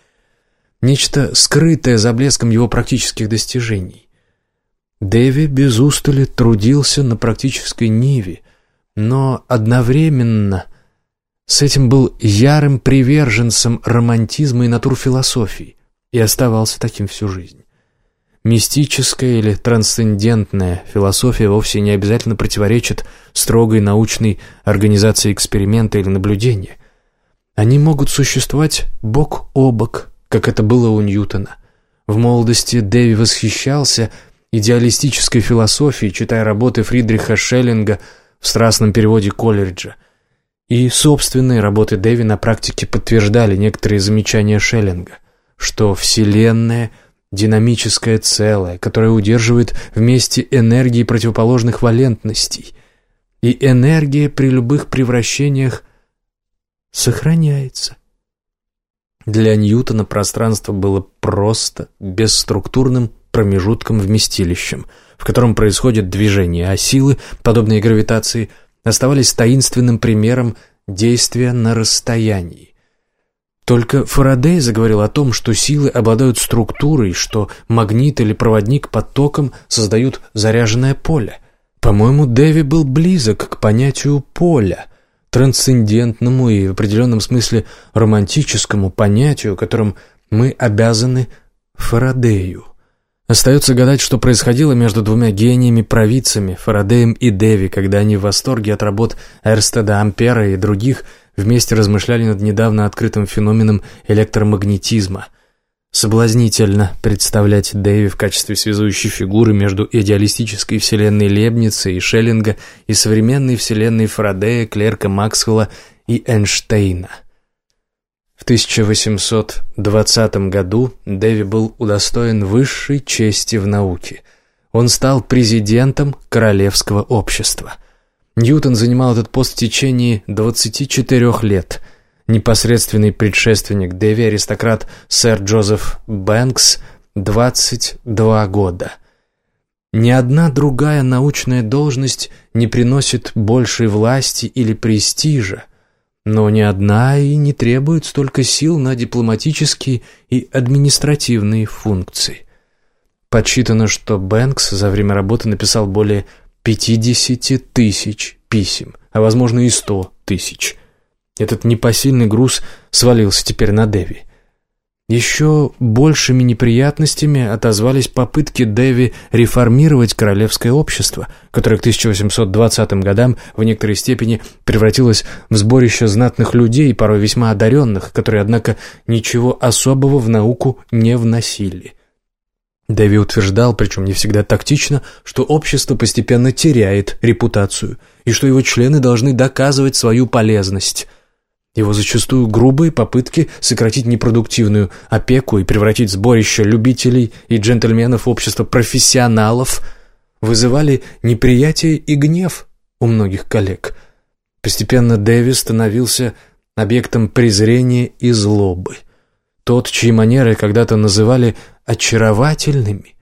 Нечто скрытое за блеском его практических достижений. Дэви без устали трудился на практической ниве, но одновременно с этим был ярым приверженцем романтизма и натурфилософии и оставался таким всю жизнь. Мистическая или трансцендентная философия вовсе не обязательно противоречит строгой научной организации эксперимента или наблюдения. Они могут существовать бок о бок, как это было у Ньютона. В молодости Дэви восхищался идеалистической философией, читая работы Фридриха Шеллинга в страстном переводе Коллериджа. И собственные работы Дэви на практике подтверждали некоторые замечания Шеллинга, что Вселенная – динамическое целое, которое удерживает вместе энергии противоположных валентностей. И энергия при любых превращениях сохраняется. Для Ньютона пространство было просто бесструктурным промежутком-вместилищем, в котором происходит движение, а силы, подобные гравитации, оставались таинственным примером действия на расстоянии. Только Фарадей заговорил о том, что силы обладают структурой, что магнит или проводник под током создают заряженное поле. По-моему, Дэви был близок к понятию «поля», трансцендентному и в определенном смысле романтическому понятию, которым мы обязаны Фарадею. Остается гадать, что происходило между двумя гениями-провидцами, Фарадеем и Деви, когда они в восторге от работ Эрстеда Ампера и других вместе размышляли над недавно открытым феноменом электромагнетизма. Соблазнительно представлять Дэви в качестве связующей фигуры между идеалистической вселенной Лебница и Шеллинга и современной вселенной Фарадея, Клерка Максвелла и Эйнштейна – в 1820 году Дэви был удостоен высшей чести в науке. Он стал президентом Королевского общества. Ньютон занимал этот пост в течение 24 лет. Непосредственный предшественник Дэви, аристократ сэр Джозеф Бэнкс, 22 года. Ни одна другая научная должность не приносит большей власти или престижа, но ни одна и не требует столько сил на дипломатические и административные функции. Подсчитано, что Бэнкс за время работы написал более 50 тысяч писем, а возможно и 100 тысяч. Этот непосильный груз свалился теперь на Деви – еще большими неприятностями отозвались попытки Дэви реформировать королевское общество, которое к 1820 годам в некоторой степени превратилось в сборище знатных людей, порой весьма одаренных, которые, однако, ничего особого в науку не вносили. Дэви утверждал, причем не всегда тактично, что общество постепенно теряет репутацию и что его члены должны доказывать свою полезность – его зачастую грубые попытки сократить непродуктивную опеку и превратить сборище любителей и джентльменов в общество профессионалов вызывали неприятие и гнев у многих коллег. Постепенно Дэвис становился объектом презрения и злобы. Тот, чьи манеры когда-то называли очаровательными,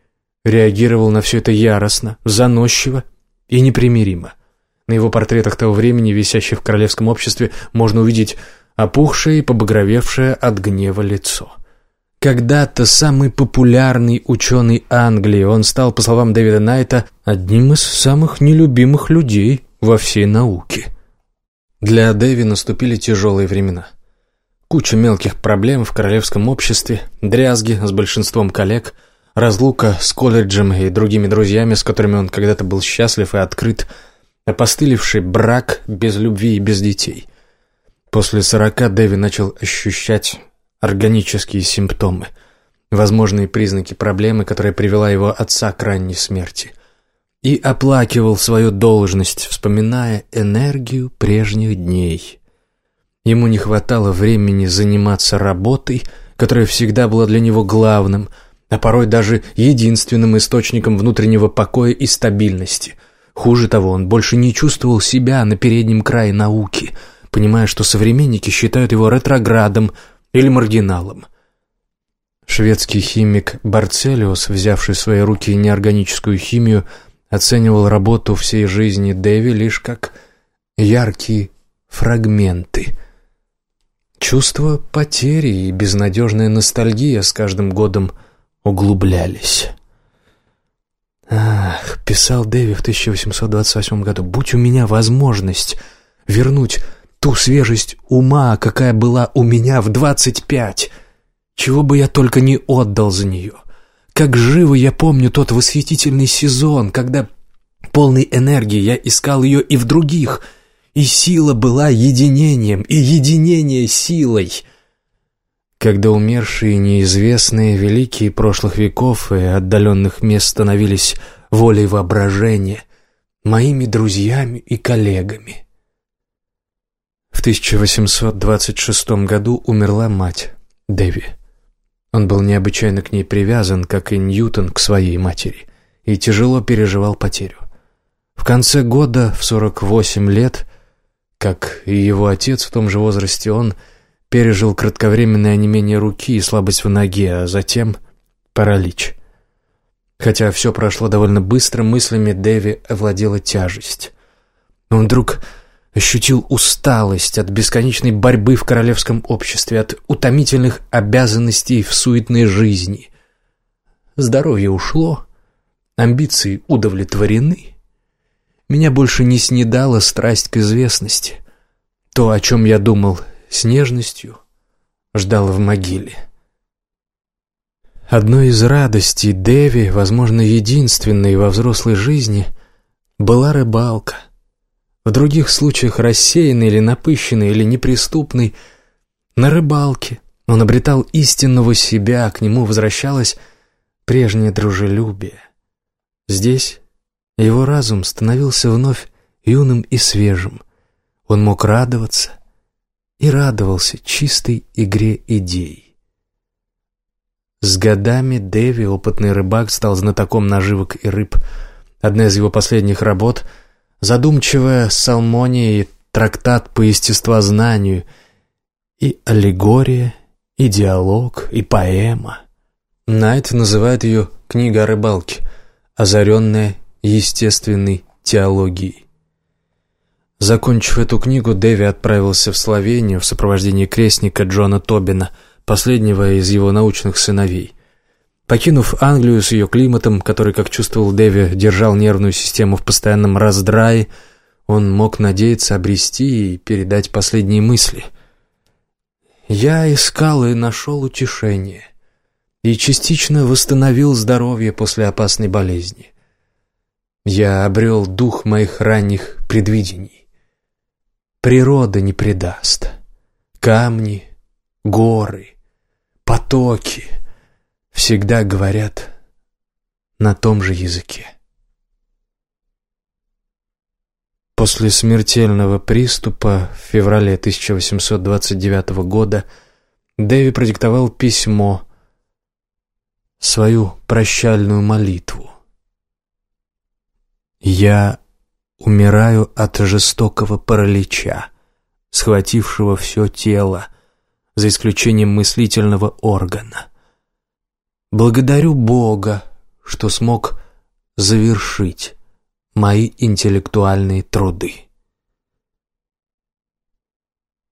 реагировал на все это яростно, заносчиво и непримиримо. На его портретах того времени, висящих в королевском обществе, можно увидеть опухшее и побагровевшее от гнева лицо. Когда-то самый популярный ученый Англии, он стал, по словам Дэвида Найта, одним из самых нелюбимых людей во всей науке. Для Дэви наступили тяжелые времена. Куча мелких проблем в королевском обществе, дрязги с большинством коллег, разлука с колледжем и другими друзьями, с которыми он когда-то был счастлив и открыт – опостылевший брак без любви и без детей. После сорока Дэви начал ощущать органические симптомы, возможные признаки проблемы, которая привела его отца к ранней смерти, и оплакивал свою должность, вспоминая энергию прежних дней. Ему не хватало времени заниматься работой, которая всегда была для него главным, а порой даже единственным источником внутреннего покоя и стабильности – Хуже того, он больше не чувствовал себя на переднем крае науки, понимая, что современники считают его ретроградом или маргиналом. Шведский химик Барцелиус, взявший в свои руки неорганическую химию, оценивал работу всей жизни Дэви лишь как яркие фрагменты. Чувство потери и безнадежная ностальгия с каждым годом углублялись. Ах, писал Дэви в 1828 году, будь у меня возможность вернуть ту свежесть ума, какая была у меня в 25, чего бы я только не отдал за нее. Как живо я помню тот восхитительный сезон, когда полной энергии я искал ее и в других, и сила была единением, и единение силой — когда умершие неизвестные великие прошлых веков и отдаленных мест становились волей воображения, моими друзьями и коллегами. В 1826 году умерла мать Дэви. Он был необычайно к ней привязан, как и Ньютон к своей матери, и тяжело переживал потерю. В конце года, в 48 лет, как и его отец в том же возрасте, он пережил кратковременное онемение руки и слабость в ноге, а затем паралич. Хотя все прошло довольно быстро, мыслями Дэви овладела тяжесть. Он вдруг ощутил усталость от бесконечной борьбы в королевском обществе, от утомительных обязанностей в суетной жизни. Здоровье ушло, амбиции удовлетворены. Меня больше не снедала страсть к известности. То, о чем я думал с нежностью, ждал в могиле. Одной из радостей Деви, возможно, единственной во взрослой жизни, была рыбалка. В других случаях рассеянный или напыщенный или неприступный. На рыбалке он обретал истинного себя, к нему возвращалось прежнее дружелюбие. Здесь его разум становился вновь юным и свежим. Он мог радоваться и радовался чистой игре идей. С годами Дэви, опытный рыбак, стал знатоком наживок и рыб. Одна из его последних работ — задумчивая салмония и трактат по естествознанию, и аллегория, и диалог, и поэма. Найт называет ее «Книга о рыбалке», озаренная естественной теологией. Закончив эту книгу, Дэви отправился в Словению в сопровождении крестника Джона Тобина — последнего из его научных сыновей. Покинув Англию с ее климатом, который, как чувствовал Дэви, держал нервную систему в постоянном раздрае, он мог надеяться обрести и передать последние мысли. «Я искал и нашел утешение, и частично восстановил здоровье после опасной болезни. Я обрел дух моих ранних предвидений. Природа не предаст. Камни, горы, потоки всегда говорят на том же языке. После смертельного приступа в феврале 1829 года Дэви продиктовал письмо, свою прощальную молитву. «Я умираю от жестокого паралича, схватившего все тело, за исключением мыслительного органа. Благодарю Бога, что смог завершить мои интеллектуальные труды.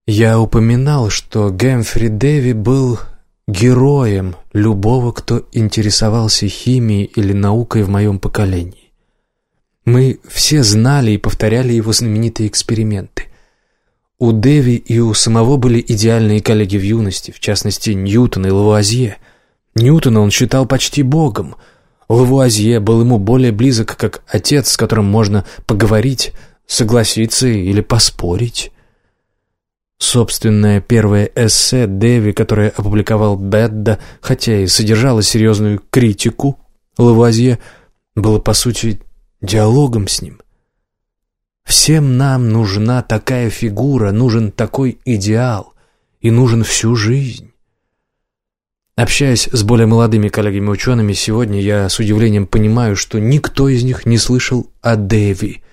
Я упоминал, что Гэмфри Дэви был героем любого, кто интересовался химией или наукой в моем поколении. Мы все знали и повторяли его знаменитые эксперименты. У Деви и у самого были идеальные коллеги в юности, в частности Ньютон и Лавуазье. Ньютона он считал почти богом. Лавуазье был ему более близок, как отец, с которым можно поговорить, согласиться или поспорить. Собственное первое эссе Деви, которое опубликовал Бедда, хотя и содержало серьезную критику Лавуазье, было, по сути, диалогом с ним – Всем нам нужна такая фигура, нужен такой идеал, и нужен всю жизнь. Общаясь с более молодыми коллегами-учеными, сегодня я с удивлением понимаю, что никто из них не слышал о Дэви,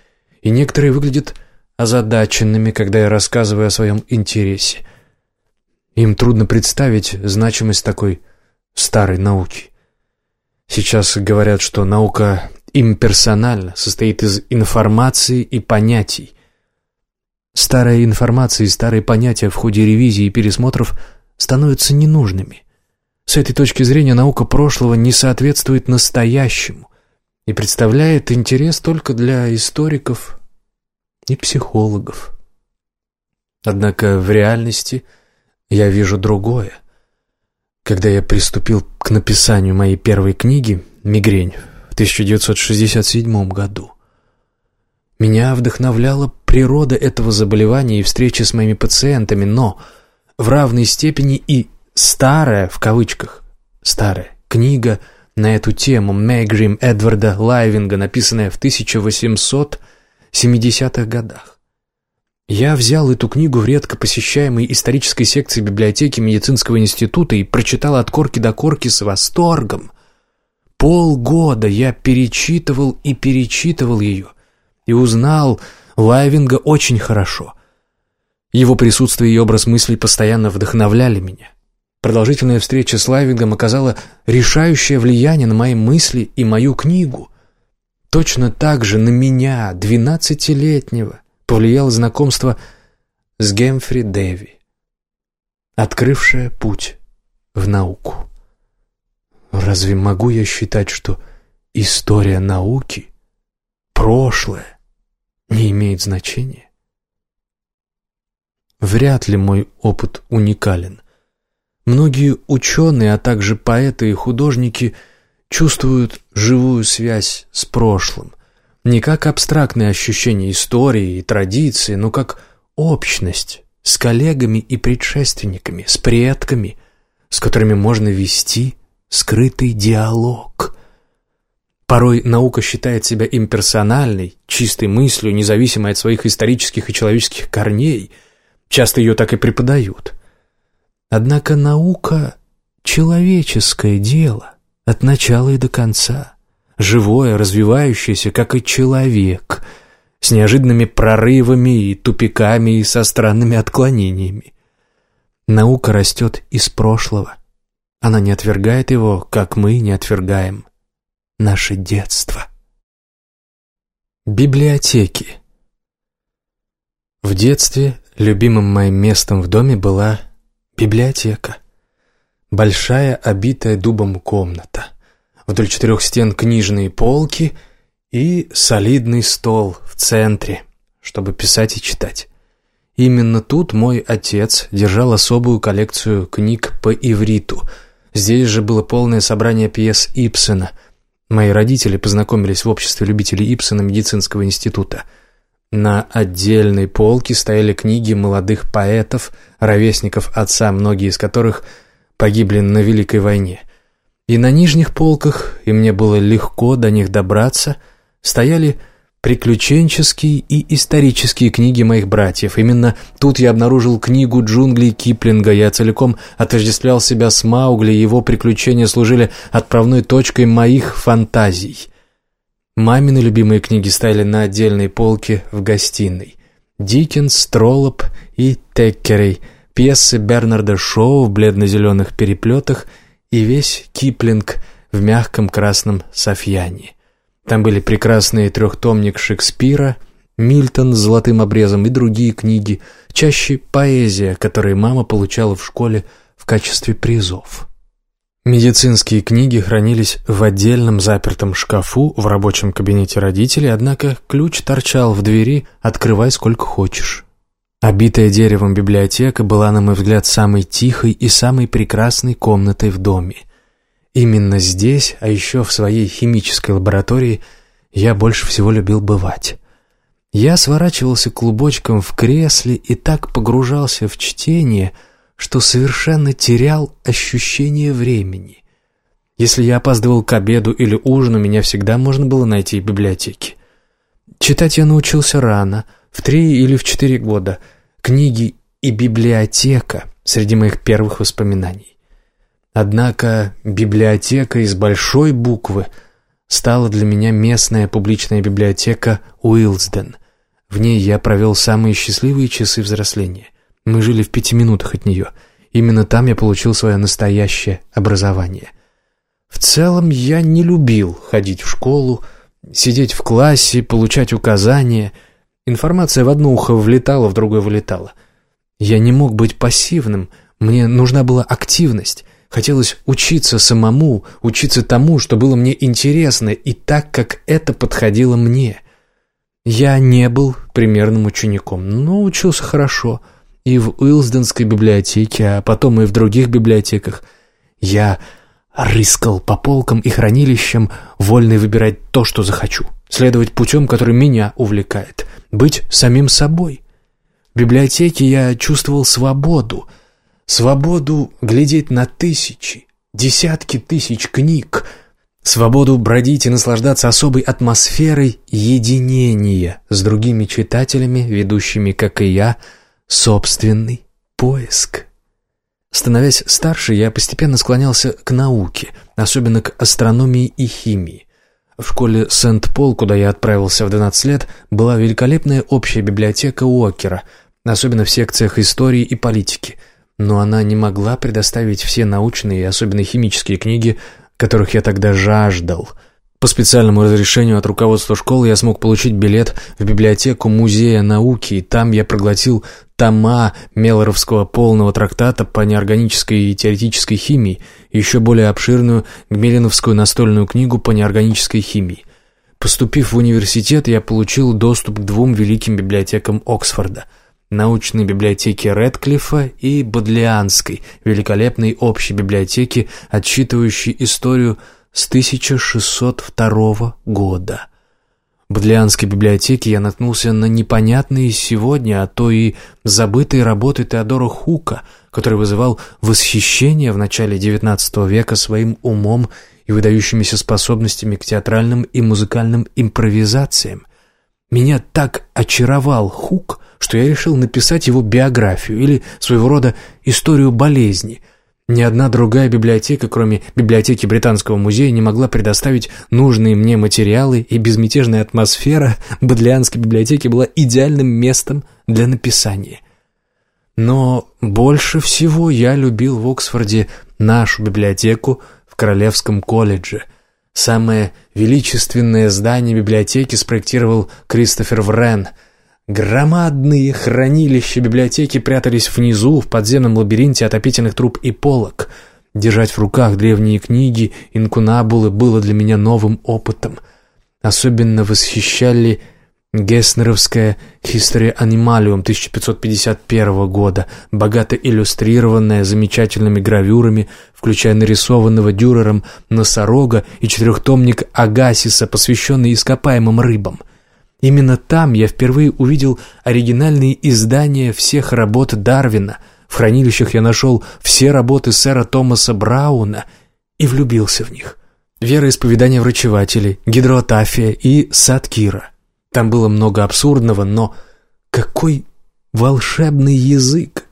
и некоторые выглядят озадаченными, когда я рассказываю о своем интересе. Им трудно представить значимость такой старой науки. Сейчас говорят, что наука имперсонально, состоит из информации и понятий. Старая информация и старые понятия в ходе ревизии и пересмотров становятся ненужными. С этой точки зрения наука прошлого не соответствует настоящему и представляет интерес только для историков и психологов. Однако в реальности я вижу другое. Когда я приступил к написанию моей первой книги «Мигрень» 1967 году. Меня вдохновляла природа этого заболевания и встречи с моими пациентами, но в равной степени и «старая» в кавычках, старая книга на эту тему Мэгрим Эдварда Лайвинга, написанная в 1870-х годах. Я взял эту книгу в редко посещаемой исторической секции библиотеки медицинского института и прочитал от корки до корки с восторгом. Полгода я перечитывал и перечитывал ее и узнал Лайвинга очень хорошо. Его присутствие и образ мыслей постоянно вдохновляли меня. Продолжительная встреча с Лайвингом оказала решающее влияние на мои мысли и мою книгу. Точно так же на меня, двенадцатилетнего, повлияло знакомство с Гемфри Дэви, открывшее путь в науку. Разве могу я считать, что история науки, прошлое, не имеет значения? Вряд ли мой опыт уникален. Многие ученые, а также поэты и художники чувствуют живую связь с прошлым, не как абстрактное ощущение истории и традиции, но как общность с коллегами и предшественниками, с предками, с которыми можно вести скрытый диалог. Порой наука считает себя имперсональной, чистой мыслью, независимой от своих исторических и человеческих корней. Часто ее так и преподают. Однако наука — человеческое дело от начала и до конца живое, развивающееся, как и человек, с неожиданными прорывами и тупиками и со странными отклонениями. Наука растет из прошлого. Она не отвергает его, как мы не отвергаем наше детство. Библиотеки В детстве любимым моим местом в доме была библиотека. Большая, обитая дубом комната. Вдоль четырех стен книжные полки и солидный стол в центре, чтобы писать и читать. Именно тут мой отец держал особую коллекцию книг по ивриту. Здесь же было полное собрание пьес Ипсена. Мои родители познакомились в обществе любителей Ипсена медицинского института. На отдельной полке стояли книги молодых поэтов, ровесников отца, многие из которых погибли на Великой войне. И на нижних полках, и мне было легко до них добраться, стояли приключенческие и исторические книги моих братьев. Именно тут я обнаружил книгу «Джунглей» Киплинга. Я целиком отождествлял себя с Маугли, его приключения служили отправной точкой моих фантазий. Мамины любимые книги стояли на отдельной полке в гостиной. Диккенс, Троллоп и Теккерей, пьесы Бернарда Шоу в бледно-зеленых переплетах – и весь Киплинг в мягком красном софьяне. Там были прекрасные трехтомник Шекспира, Мильтон с золотым обрезом и другие книги, чаще поэзия, которую мама получала в школе в качестве призов. Медицинские книги хранились в отдельном запертом шкафу в рабочем кабинете родителей, однако ключ торчал в двери «открывай сколько хочешь». Обитая деревом библиотека была, на мой взгляд, самой тихой и самой прекрасной комнатой в доме. Именно здесь, а еще в своей химической лаборатории, я больше всего любил бывать. Я сворачивался клубочком в кресле и так погружался в чтение, что совершенно терял ощущение времени. Если я опаздывал к обеду или ужину, меня всегда можно было найти в библиотеке. Читать я научился рано — в три или в четыре года. Книги и библиотека среди моих первых воспоминаний. Однако библиотека из большой буквы стала для меня местная публичная библиотека Уилсден. В ней я провел самые счастливые часы взросления. Мы жили в пяти минутах от нее. Именно там я получил свое настоящее образование. В целом я не любил ходить в школу, сидеть в классе, получать указания – Информация в одно ухо влетала, в другое вылетала. Я не мог быть пассивным, мне нужна была активность. Хотелось учиться самому, учиться тому, что было мне интересно, и так, как это подходило мне. Я не был примерным учеником, но учился хорошо. И в Уилсденской библиотеке, а потом и в других библиотеках. Я рыскал по полкам и хранилищам, вольный выбирать то, что захочу, следовать путем, который меня увлекает, быть самим собой. В библиотеке я чувствовал свободу, свободу глядеть на тысячи, десятки тысяч книг, свободу бродить и наслаждаться особой атмосферой единения с другими читателями, ведущими, как и я, собственный поиск. Становясь старше, я постепенно склонялся к науке, особенно к астрономии и химии. В школе Сент-Пол, куда я отправился в 12 лет, была великолепная общая библиотека Уокера, особенно в секциях истории и политики, но она не могла предоставить все научные и особенно химические книги, которых я тогда жаждал – по специальному разрешению от руководства школы я смог получить билет в библиотеку Музея науки, и там я проглотил тома Мелоровского полного трактата по неорганической и теоретической химии и еще более обширную Гмелиновскую настольную книгу по неорганической химии. Поступив в университет, я получил доступ к двум великим библиотекам Оксфорда – научной библиотеке Редклифа и Бодлианской, великолепной общей библиотеке, отсчитывающей историю с 1602 года. В Бодлианской библиотеке я наткнулся на непонятные сегодня, а то и забытые работы Теодора Хука, который вызывал восхищение в начале XIX века своим умом и выдающимися способностями к театральным и музыкальным импровизациям. Меня так очаровал Хук, что я решил написать его биографию или своего рода историю болезни – ни одна другая библиотека, кроме библиотеки Британского музея, не могла предоставить нужные мне материалы, и безмятежная атмосфера Бодлианской библиотеки была идеальным местом для написания. Но больше всего я любил в Оксфорде нашу библиотеку в Королевском колледже. Самое величественное здание библиотеки спроектировал Кристофер Врен – Громадные хранилища библиотеки прятались внизу, в подземном лабиринте отопительных труб и полок. Держать в руках древние книги, инкунабулы было для меня новым опытом. Особенно восхищали Геснеровская «History Animalium» 1551 года, богато иллюстрированная замечательными гравюрами, включая нарисованного Дюрером носорога и четырехтомник Агасиса, посвященный ископаемым рыбам – Именно там я впервые увидел оригинальные издания всех работ Дарвина. В хранилищах я нашел все работы сэра Томаса Брауна и влюбился в них. Вероисповедание врачевателей, гидротафия и садкира. Там было много абсурдного, но какой волшебный язык!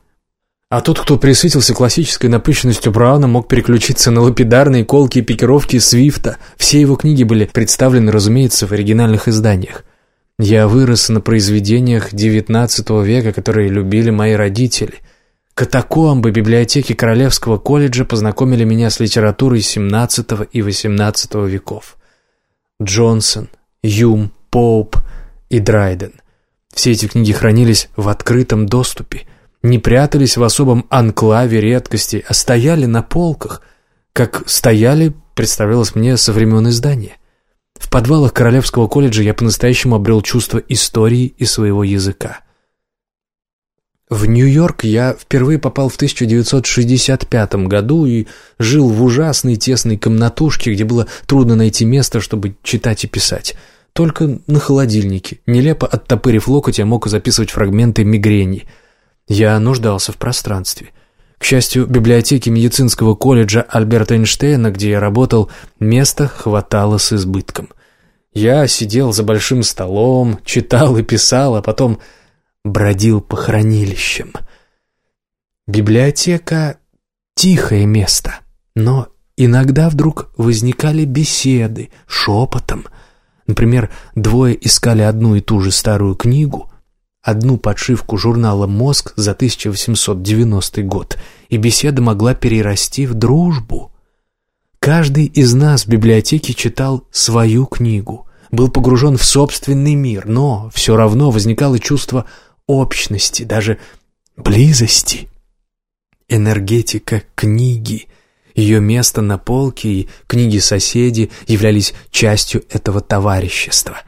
А тот, кто присытился классической напыщенностью Брауна, мог переключиться на лапидарные колки и пикировки Свифта. Все его книги были представлены, разумеется, в оригинальных изданиях. Я вырос на произведениях XIX века, которые любили мои родители. Катакомбы библиотеки Королевского колледжа познакомили меня с литературой XVII и XVIII веков. Джонсон, Юм, Поуп и Драйден. Все эти книги хранились в открытом доступе, не прятались в особом анклаве редкости, а стояли на полках, как стояли, представлялось мне, со времен издания. В подвалах Королевского колледжа я по-настоящему обрел чувство истории и своего языка. В Нью-Йорк я впервые попал в 1965 году и жил в ужасной тесной комнатушке, где было трудно найти место, чтобы читать и писать. Только на холодильнике, нелепо оттопырив локоть, я мог записывать фрагменты мигрени. Я нуждался в пространстве – к счастью, библиотеки медицинского колледжа Альберта Эйнштейна, где я работал, места хватало с избытком. Я сидел за большим столом, читал и писал, а потом бродил по хранилищам. Библиотека — тихое место, но иногда вдруг возникали беседы шепотом. Например, двое искали одну и ту же старую книгу — одну подшивку журнала «Мозг» за 1890 год, и беседа могла перерасти в дружбу. Каждый из нас в библиотеке читал свою книгу, был погружен в собственный мир, но все равно возникало чувство общности, даже близости. Энергетика книги, ее место на полке и книги-соседи являлись частью этого товарищества.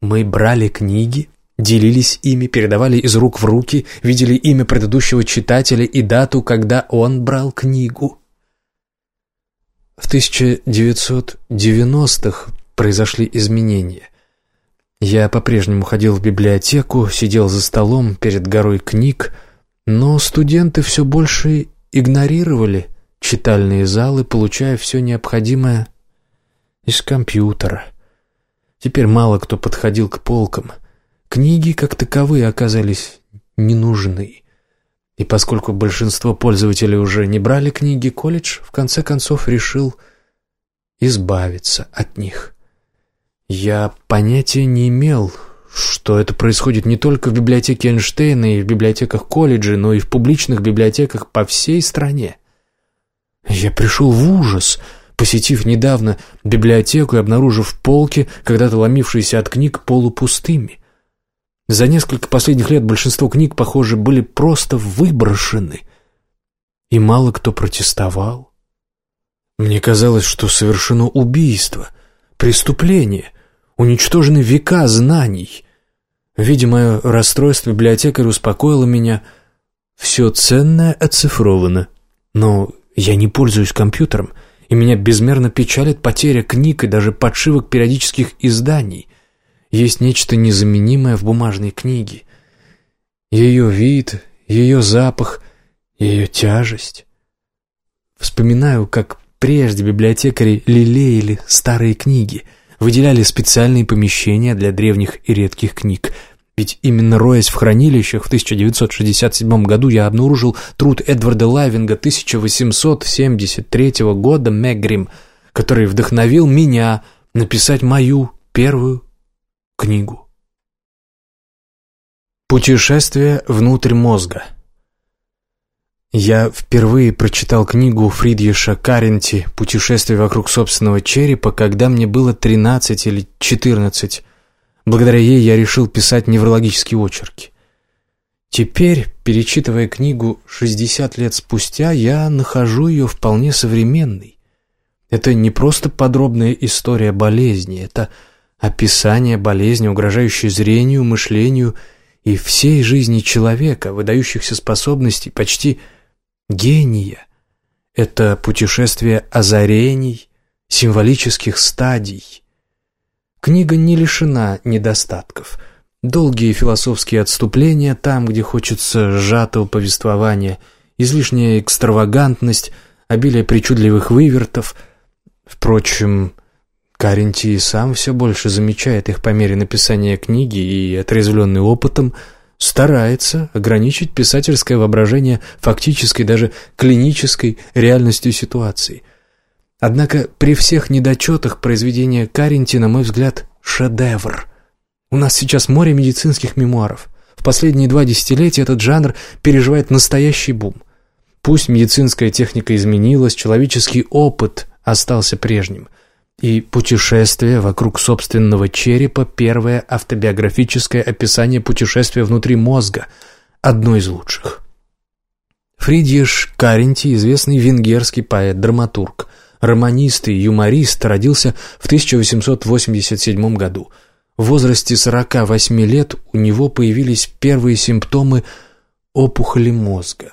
Мы брали книги, делились ими, передавали из рук в руки, видели имя предыдущего читателя и дату, когда он брал книгу. В 1990-х произошли изменения. Я по-прежнему ходил в библиотеку, сидел за столом перед горой книг, но студенты все больше игнорировали читальные залы, получая все необходимое из компьютера. Теперь мало кто подходил к полкам. Книги, как таковые, оказались не нужны. И поскольку большинство пользователей уже не брали книги, колледж в конце концов решил избавиться от них. Я понятия не имел, что это происходит не только в библиотеке Эйнштейна и в библиотеках колледжа, но и в публичных библиотеках по всей стране. Я пришел в ужас, посетив недавно библиотеку и обнаружив полки, когда-то ломившиеся от книг, полупустыми. За несколько последних лет большинство книг, похоже, были просто выброшены, и мало кто протестовал. Мне казалось, что совершено убийство, преступление — уничтожены века знаний. Видя расстройство, библиотекарь успокоила меня. Все ценное оцифровано. Но я не пользуюсь компьютером, и меня безмерно печалит потеря книг и даже подшивок периодических изданий. Есть нечто незаменимое в бумажной книге. Ее вид, ее запах, ее тяжесть. Вспоминаю, как прежде библиотекари лелеяли старые книги — выделяли специальные помещения для древних и редких книг. Ведь именно роясь в хранилищах в 1967 году я обнаружил труд Эдварда Лавинга 1873 года «Мегрим», который вдохновил меня написать мою первую книгу. Путешествие внутрь мозга – я впервые прочитал книгу Фридьеша Каренти «Путешествие вокруг собственного черепа», когда мне было 13 или 14. Благодаря ей я решил писать неврологические очерки. Теперь, перечитывая книгу 60 лет спустя, я нахожу ее вполне современной. Это не просто подробная история болезни, это описание болезни, угрожающей зрению, мышлению и всей жизни человека, выдающихся способностей почти гения. Это путешествие озарений, символических стадий. Книга не лишена недостатков. Долгие философские отступления там, где хочется сжатого повествования, излишняя экстравагантность, обилие причудливых вывертов. Впрочем, Каренти сам все больше замечает их по мере написания книги и, отрезвленный опытом, старается ограничить писательское воображение фактической, даже клинической реальностью ситуации. Однако при всех недочетах произведения Каренти, на мой взгляд, шедевр. У нас сейчас море медицинских мемуаров. В последние два десятилетия этот жанр переживает настоящий бум. Пусть медицинская техника изменилась, человеческий опыт остался прежним – и «Путешествие вокруг собственного черепа» — первое автобиографическое описание путешествия внутри мозга, одно из лучших. Фридьеш Каренти, известный венгерский поэт-драматург, романист и юморист, родился в 1887 году. В возрасте 48 лет у него появились первые симптомы опухоли мозга.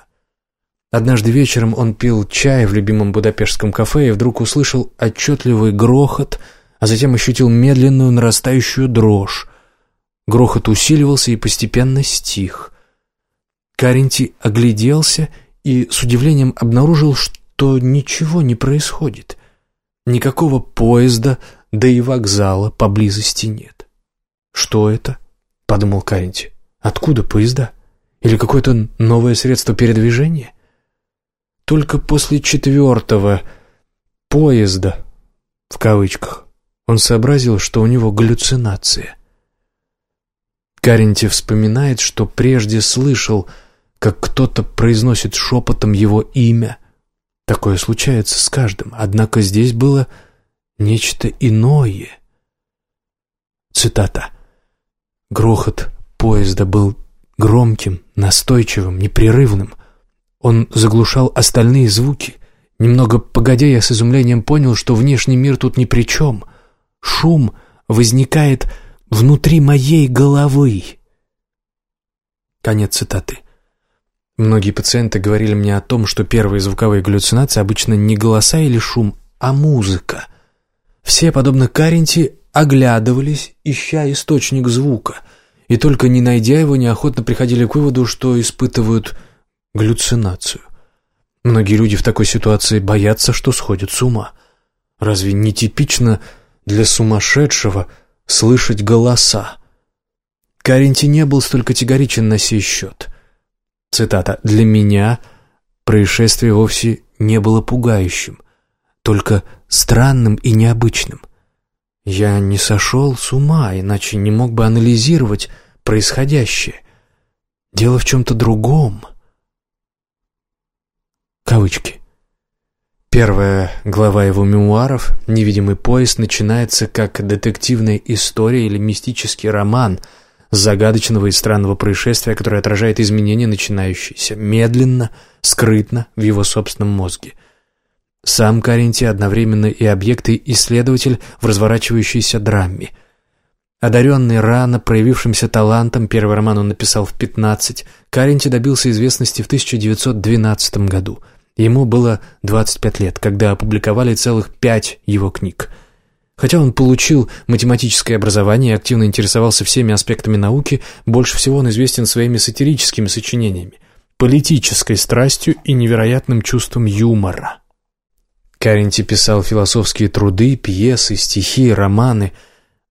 Однажды вечером он пил чай в любимом будапештском кафе и вдруг услышал отчетливый грохот, а затем ощутил медленную нарастающую дрожь. Грохот усиливался и постепенно стих. Каренти огляделся и с удивлением обнаружил, что ничего не происходит. Никакого поезда, да и вокзала поблизости нет. «Что это?» — подумал Каренти. «Откуда поезда? Или какое-то новое средство передвижения?» Только после четвертого «поезда» в кавычках он сообразил, что у него галлюцинация. Каренти вспоминает, что прежде слышал, как кто-то произносит шепотом его имя. Такое случается с каждым, однако здесь было нечто иное. Цитата. «Грохот поезда был громким, настойчивым, непрерывным. Он заглушал остальные звуки. Немного погодя, я с изумлением понял, что внешний мир тут ни при чем. Шум возникает внутри моей головы. Конец цитаты. Многие пациенты говорили мне о том, что первые звуковые галлюцинации обычно не голоса или шум, а музыка. Все, подобно Каренти, оглядывались, ища источник звука, и только не найдя его, неохотно приходили к выводу, что испытывают галлюцинацию. Многие люди в такой ситуации боятся, что сходят с ума. Разве не типично для сумасшедшего слышать голоса. Каренти не был столь категоричен на сей счет. Цитата «Для меня происшествие вовсе не было пугающим, только странным и необычным. Я не сошел с ума, иначе не мог бы анализировать происходящее. Дело в чем-то другом». Кавычки. Первая глава его мемуаров «Невидимый поезд» начинается как детективная история или мистический роман загадочного и странного происшествия, которое отражает изменения, начинающиеся медленно, скрытно в его собственном мозге. Сам Каренти одновременно и объект, и исследователь в разворачивающейся драме. Одаренный рано проявившимся талантом, первый роман он написал в 15, Каренти добился известности в 1912 году – Ему было 25 лет, когда опубликовали целых пять его книг. Хотя он получил математическое образование и активно интересовался всеми аспектами науки, больше всего он известен своими сатирическими сочинениями, политической страстью и невероятным чувством юмора. Каренти писал философские труды, пьесы, стихи, романы –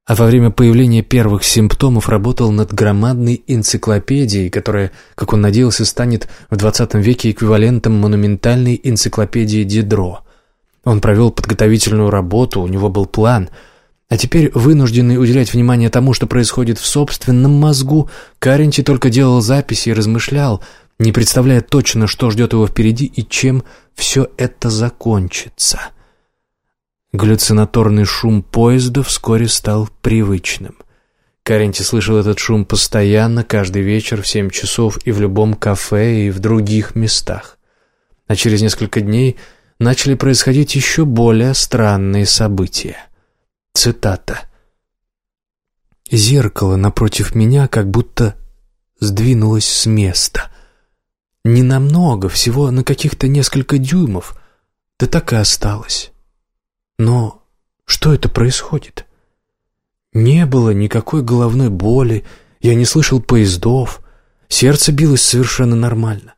а во время появления первых симптомов работал над громадной энциклопедией, которая, как он надеялся, станет в XX веке эквивалентом монументальной энциклопедии Дидро. Он провел подготовительную работу, у него был план, а теперь, вынужденный уделять внимание тому, что происходит в собственном мозгу, Каренти только делал записи и размышлял, не представляя точно, что ждет его впереди и чем все это закончится. Галлюцинаторный шум поезда вскоре стал привычным. Каренти слышал этот шум постоянно, каждый вечер в семь часов и в любом кафе, и в других местах. А через несколько дней начали происходить еще более странные события. Цитата. «Зеркало напротив меня как будто сдвинулось с места. Не намного, всего на каких-то несколько дюймов, да так и осталось». Но что это происходит? Не было никакой головной боли, я не слышал поездов, сердце билось совершенно нормально.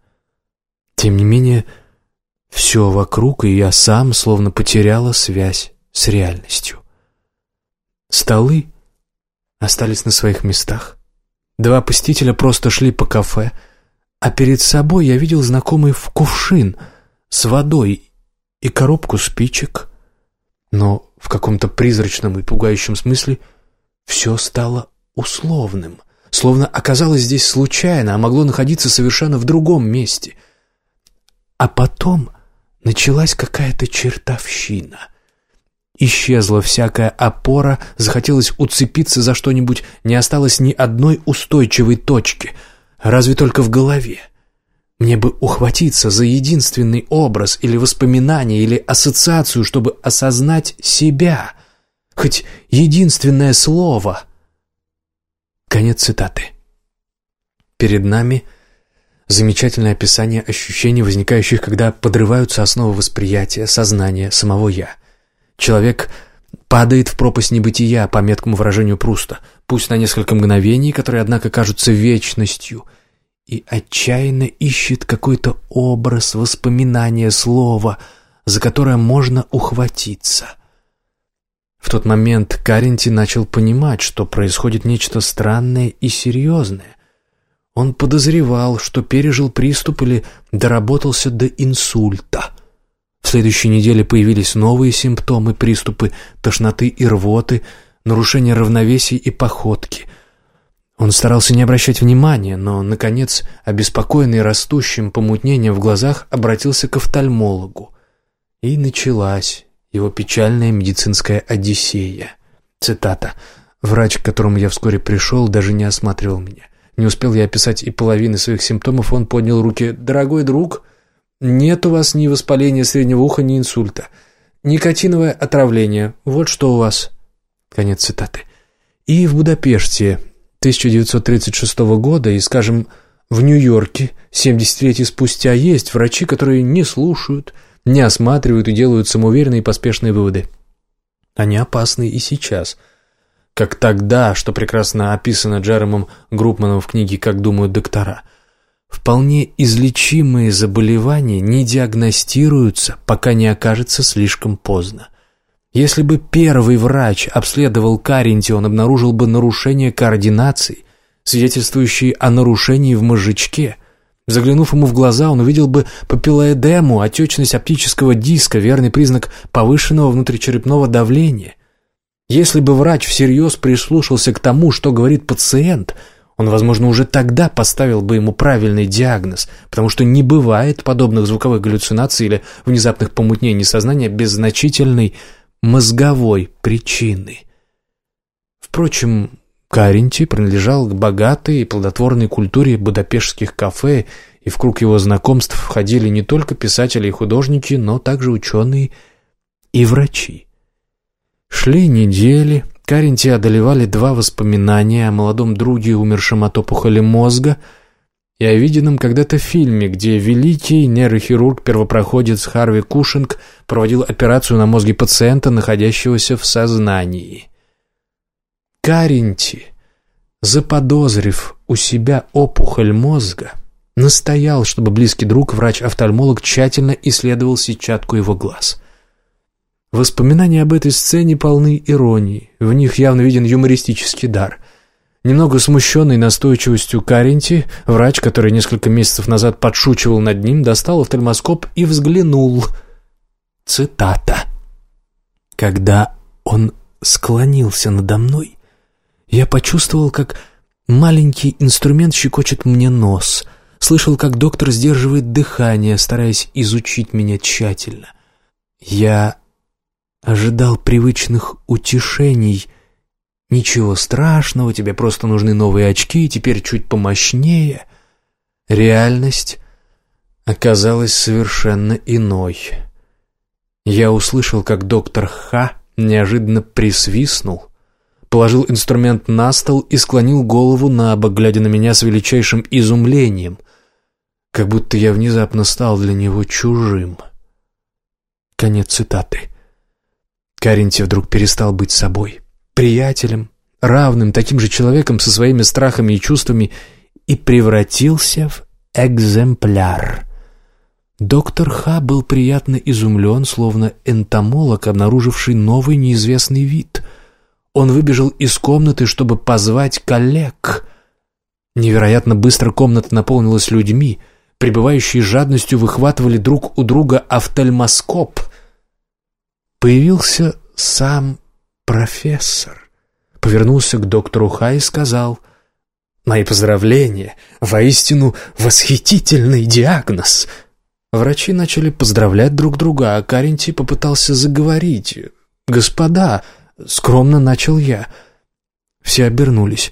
Тем не менее, все вокруг, и я сам словно потеряла связь с реальностью. Столы остались на своих местах. Два посетителя просто шли по кафе, а перед собой я видел знакомый в кувшин с водой и коробку спичек — но в каком-то призрачном и пугающем смысле все стало условным, словно оказалось здесь случайно, а могло находиться совершенно в другом месте. А потом началась какая-то чертовщина. Исчезла всякая опора, захотелось уцепиться за что-нибудь, не осталось ни одной устойчивой точки, разве только в голове. Мне бы ухватиться за единственный образ или воспоминание или ассоциацию, чтобы осознать себя. Хоть единственное слово. Конец цитаты. Перед нами замечательное описание ощущений, возникающих, когда подрываются основы восприятия, сознания, самого «я». Человек падает в пропасть небытия, по меткому выражению Пруста, пусть на несколько мгновений, которые, однако, кажутся вечностью – и отчаянно ищет какой-то образ, воспоминание, слово, за которое можно ухватиться. В тот момент Каренти начал понимать, что происходит нечто странное и серьезное. Он подозревал, что пережил приступ или доработался до инсульта. В следующей неделе появились новые симптомы, приступы тошноты и рвоты, нарушение равновесия и походки – он старался не обращать внимания, но, наконец, обеспокоенный растущим помутнением в глазах, обратился к офтальмологу. И началась его печальная медицинская одиссея. Цитата. «Врач, к которому я вскоре пришел, даже не осматривал меня. Не успел я описать и половины своих симптомов, он поднял руки. «Дорогой друг, нет у вас ни воспаления среднего уха, ни инсульта. Никотиновое отравление. Вот что у вас». Конец цитаты. И в Будапеште 1936 года и, скажем, в Нью-Йорке 70 лет спустя есть врачи, которые не слушают, не осматривают и делают самоуверенные и поспешные выводы. Они опасны и сейчас. Как тогда, что прекрасно описано Джеромом Группманом в книге «Как думают доктора». Вполне излечимые заболевания не диагностируются, пока не окажется слишком поздно. Если бы первый врач обследовал Каринти, он обнаружил бы нарушение координации, свидетельствующие о нарушении в мозжечке. Заглянув ему в глаза, он увидел бы папиллоэдему, отечность оптического диска, верный признак повышенного внутричерепного давления. Если бы врач всерьез прислушался к тому, что говорит пациент, он, возможно, уже тогда поставил бы ему правильный диагноз, потому что не бывает подобных звуковых галлюцинаций или внезапных помутнений сознания без значительной мозговой причины. Впрочем, Каринти принадлежал к богатой и плодотворной культуре будапештских кафе, и в круг его знакомств входили не только писатели и художники, но также ученые и врачи. Шли недели, Каринти одолевали два воспоминания о молодом друге, умершем от опухоли мозга, и о виденном когда-то фильме, где великий нейрохирург-первопроходец Харви Кушинг проводил операцию на мозге пациента, находящегося в сознании. Каринти, заподозрив у себя опухоль мозга, настоял, чтобы близкий друг, врач-офтальмолог, тщательно исследовал сетчатку его глаз. Воспоминания об этой сцене полны иронии, в них явно виден юмористический дар. Немного смущенный настойчивостью Каринти, врач, который несколько месяцев назад подшучивал над ним, достал офтальмоскоп и взглянул. Цитата. «Когда он склонился надо мной, я почувствовал, как маленький инструмент щекочет мне нос, слышал, как доктор сдерживает дыхание, стараясь изучить меня тщательно. Я ожидал привычных утешений. Ничего страшного, тебе просто нужны новые очки, теперь чуть помощнее. Реальность оказалась совершенно иной. Я услышал, как доктор Ха неожиданно присвистнул, положил инструмент на стол и склонил голову на бок, глядя на меня с величайшим изумлением, как будто я внезапно стал для него чужим. Конец цитаты. Каринти вдруг перестал быть собой, приятелем, равным, таким же человеком со своими страхами и чувствами, и превратился в экземпляр. Доктор Ха был приятно изумлен, словно энтомолог, обнаруживший новый неизвестный вид — он выбежал из комнаты, чтобы позвать коллег. Невероятно быстро комната наполнилась людьми. Прибывающие жадностью выхватывали друг у друга офтальмоскоп. Появился сам профессор. Повернулся к доктору Хай и сказал «Мои поздравления! Воистину восхитительный диагноз!» Врачи начали поздравлять друг друга, а Каренти попытался заговорить. «Господа!» Скромно начал я. Все обернулись.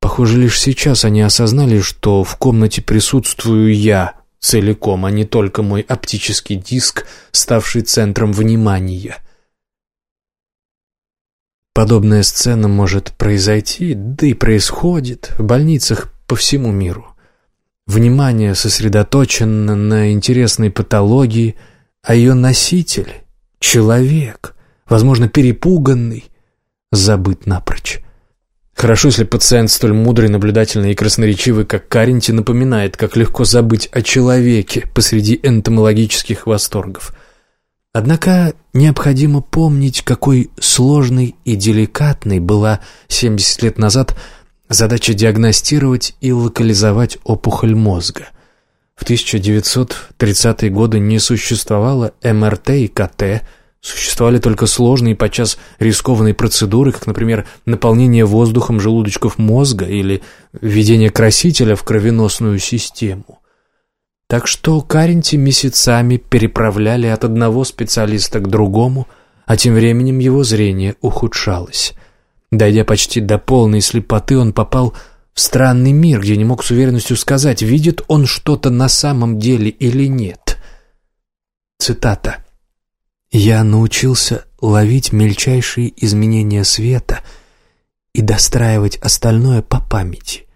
Похоже, лишь сейчас они осознали, что в комнате присутствую я целиком, а не только мой оптический диск, ставший центром внимания. Подобная сцена может произойти, да и происходит в больницах по всему миру. Внимание сосредоточено на интересной патологии, а ее носитель — человек — возможно, перепуганный, забыт напрочь. Хорошо, если пациент столь мудрый, наблюдательный и красноречивый, как Каренти, напоминает, как легко забыть о человеке посреди энтомологических восторгов. Однако необходимо помнить, какой сложной и деликатной была 70 лет назад задача диагностировать и локализовать опухоль мозга. В 1930-е годы не существовало МРТ и КТ – Существовали только сложные и подчас рискованные процедуры, как, например, наполнение воздухом желудочков мозга или введение красителя в кровеносную систему. Так что Каренти месяцами переправляли от одного специалиста к другому, а тем временем его зрение ухудшалось. Дойдя почти до полной слепоты, он попал в странный мир, где не мог с уверенностью сказать, видит он что-то на самом деле или нет. Цитата. Я научился ловить мельчайшие изменения света и достраивать остальное по памяти.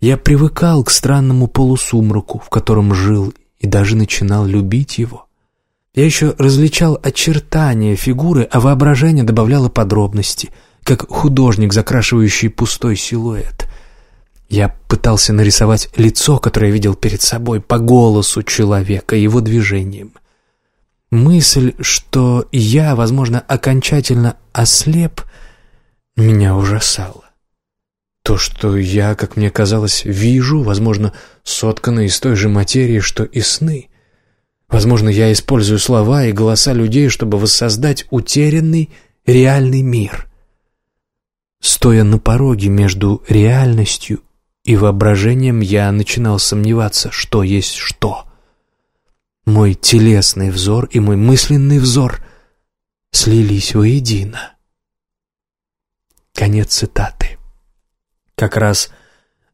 Я привыкал к странному полусумраку, в котором жил, и даже начинал любить его. Я еще различал очертания фигуры, а воображение добавляло подробности, как художник, закрашивающий пустой силуэт. Я пытался нарисовать лицо, которое видел перед собой, по голосу человека, его движениям. Мысль, что я, возможно, окончательно ослеп, меня ужасала. То, что я, как мне казалось, вижу, возможно, соткано из той же материи, что и сны. Возможно, я использую слова и голоса людей, чтобы воссоздать утерянный реальный мир. Стоя на пороге между реальностью и воображением, я начинал сомневаться, что есть что. Мой телесный взор и мой мысленный взор слились воедино. Конец цитаты. Как раз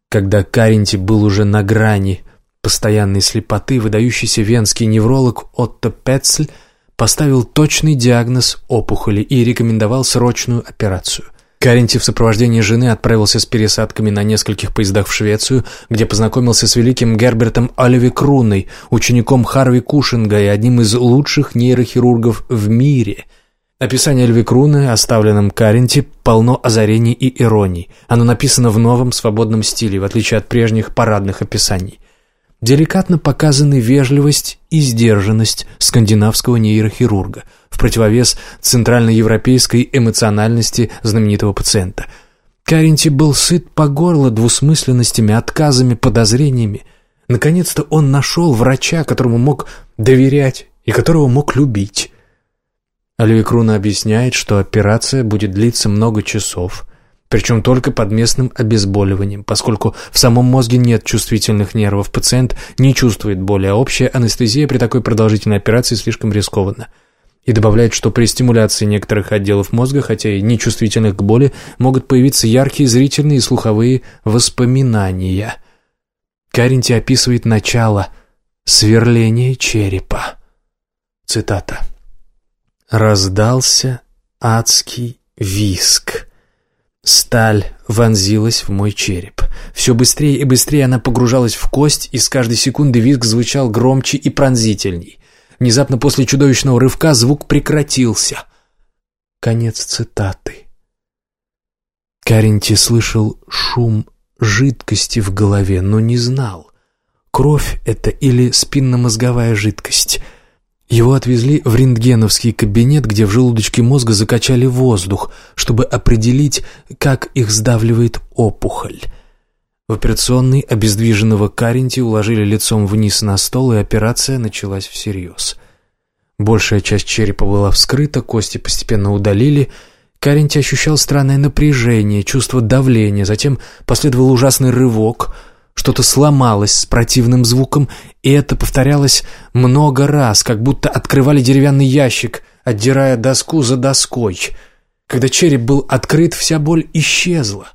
когда Каренти был уже на грани постоянной слепоты, выдающийся венский невролог Отто Пецль поставил точный диагноз опухоли и рекомендовал срочную операцию. Каренти в сопровождении жены отправился с пересадками на нескольких поездах в Швецию, где познакомился с великим Гербертом Оливи Круной, учеником Харви Кушинга и одним из лучших нейрохирургов в мире – Описание Льви Круны, оставленном Каренти, полно озарений и ироний. Оно написано в новом, свободном стиле, в отличие от прежних парадных описаний. Деликатно показаны вежливость и сдержанность скандинавского нейрохирурга, в противовес центральноевропейской эмоциональности знаменитого пациента. Каренти был сыт по горло двусмысленностями, отказами, подозрениями. Наконец-то он нашел врача, которому мог доверять и которого мог любить. Оливия Круна объясняет, что операция будет длиться много часов, причем только под местным обезболиванием, поскольку в самом мозге нет чувствительных нервов, пациент не чувствует боли, а общая анестезия при такой продолжительной операции слишком рискованна. И добавляет, что при стимуляции некоторых отделов мозга, хотя и нечувствительных к боли, могут появиться яркие зрительные и слуховые воспоминания. Каренти описывает начало сверления черепа. Цитата. Раздался адский виск. Сталь вонзилась в мой череп. Все быстрее и быстрее она погружалась в кость, и с каждой секунды визг звучал громче и пронзительней. Внезапно после чудовищного рывка звук прекратился. Конец цитаты. Каренти слышал шум жидкости в голове, но не знал, кровь это или спинномозговая жидкость — его отвезли в рентгеновский кабинет, где в желудочке мозга закачали воздух, чтобы определить, как их сдавливает опухоль. В операционной обездвиженного Каренти уложили лицом вниз на стол, и операция началась всерьез. Большая часть черепа была вскрыта, кости постепенно удалили. Каренти ощущал странное напряжение, чувство давления, затем последовал ужасный рывок — что-то сломалось с противным звуком, и это повторялось много раз, как будто открывали деревянный ящик, отдирая доску за доской. Когда череп был открыт, вся боль исчезла,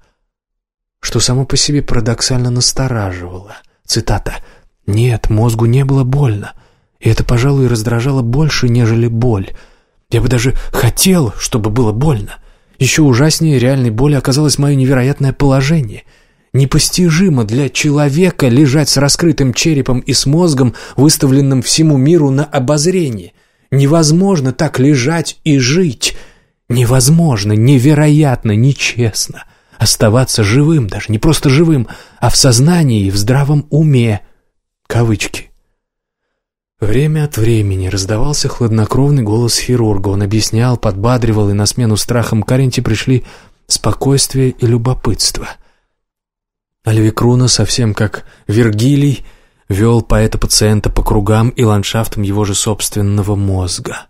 что само по себе парадоксально настораживало. Цитата. «Нет, мозгу не было больно, и это, пожалуй, раздражало больше, нежели боль. Я бы даже хотел, чтобы было больно. Еще ужаснее реальной боли оказалось мое невероятное положение — Непостижимо для человека лежать с раскрытым черепом и с мозгом, выставленным всему миру на обозрение. Невозможно так лежать и жить. Невозможно, невероятно, нечестно. Оставаться живым, даже не просто живым, а в сознании и в здравом уме. Кавычки. Время от времени раздавался хладнокровный голос хирурга. Он объяснял, подбадривал, и на смену страхам Каренти пришли спокойствие и любопытство — Альвикруна, совсем как Вергилий, вел поэта-пациента по кругам и ландшафтам его же собственного мозга.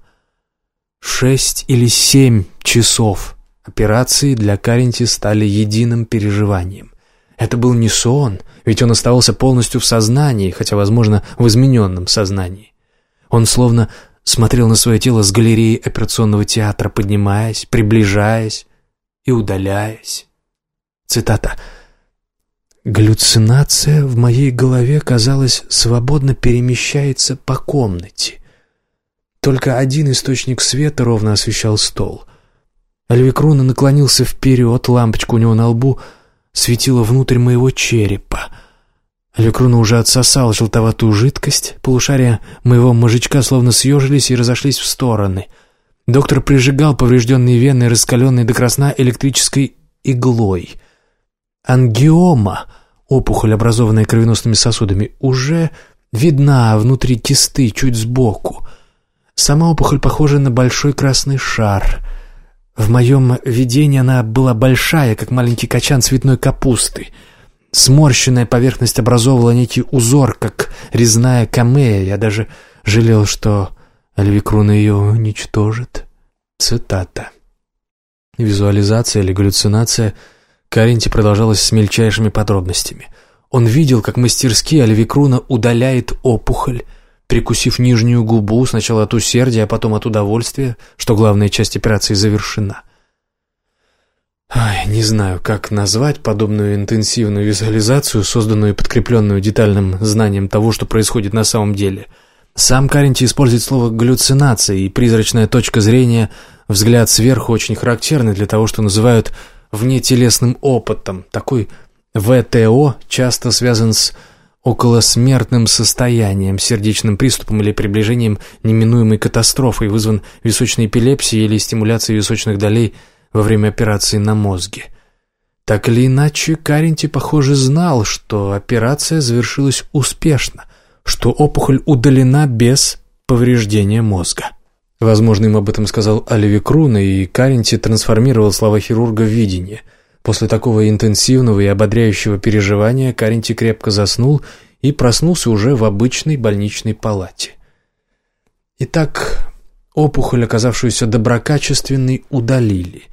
Шесть или семь часов операции для Каренти стали единым переживанием. Это был не сон, ведь он оставался полностью в сознании, хотя, возможно, в измененном сознании. Он словно смотрел на свое тело с галереи операционного театра, поднимаясь, приближаясь и удаляясь. Цитата Галлюцинация в моей голове, казалось, свободно перемещается по комнате. Только один источник света ровно освещал стол. Альвикруна наклонился вперед, лампочка у него на лбу светила внутрь моего черепа. Альвикруна уже отсосал желтоватую жидкость, полушария моего мозжечка словно съежились и разошлись в стороны. Доктор прижигал поврежденные вены, раскаленные до красна электрической иглой — Ангиома, опухоль, образованная кровеносными сосудами, уже видна внутри кисты, чуть сбоку. Сама опухоль похожа на большой красный шар. В моем видении она была большая, как маленький качан цветной капусты. Сморщенная поверхность образовывала некий узор, как резная камея. Я даже жалел, что Альвикруна ее уничтожит. Цитата. Визуализация или галлюцинация Каринти продолжалась с мельчайшими подробностями. Он видел, как мастерски Альвикруна удаляет опухоль, прикусив нижнюю губу сначала от усердия, а потом от удовольствия, что главная часть операции завершена. Ай, не знаю, как назвать подобную интенсивную визуализацию, созданную и подкрепленную детальным знанием того, что происходит на самом деле. Сам Каренти использует слово «галлюцинация», и призрачная точка зрения, взгляд сверху очень характерный для того, что называют внетелесным опытом. Такой ВТО часто связан с околосмертным состоянием, сердечным приступом или приближением неминуемой катастрофы, вызван височной эпилепсией или стимуляцией височных долей во время операции на мозге. Так или иначе, Каренти, похоже, знал, что операция завершилась успешно, что опухоль удалена без повреждения мозга. Возможно, им об этом сказал Оливи Круна, и Каренти трансформировал слова хирурга в видение – После такого интенсивного и ободряющего переживания Каренти крепко заснул и проснулся уже в обычной больничной палате. Итак, опухоль, оказавшуюся доброкачественной, удалили.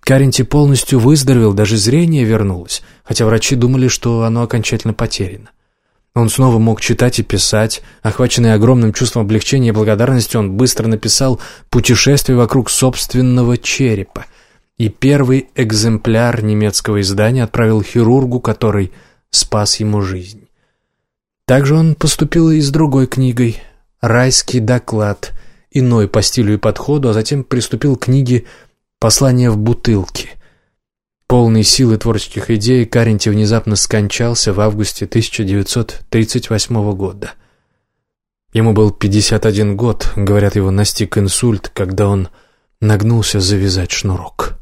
Каренти полностью выздоровел, даже зрение вернулось, хотя врачи думали, что оно окончательно потеряно. Он снова мог читать и писать. Охваченный огромным чувством облегчения и благодарности, он быстро написал «Путешествие вокруг собственного черепа», и первый экземпляр немецкого издания отправил хирургу, который спас ему жизнь. Также он поступил и с другой книгой «Райский доклад», иной по стилю и подходу, а затем приступил к книге «Послание в бутылке». Полный силы творческих идей Каренти внезапно скончался в августе 1938 года. Ему был 51 год, говорят, его настиг инсульт, когда он нагнулся завязать шнурок.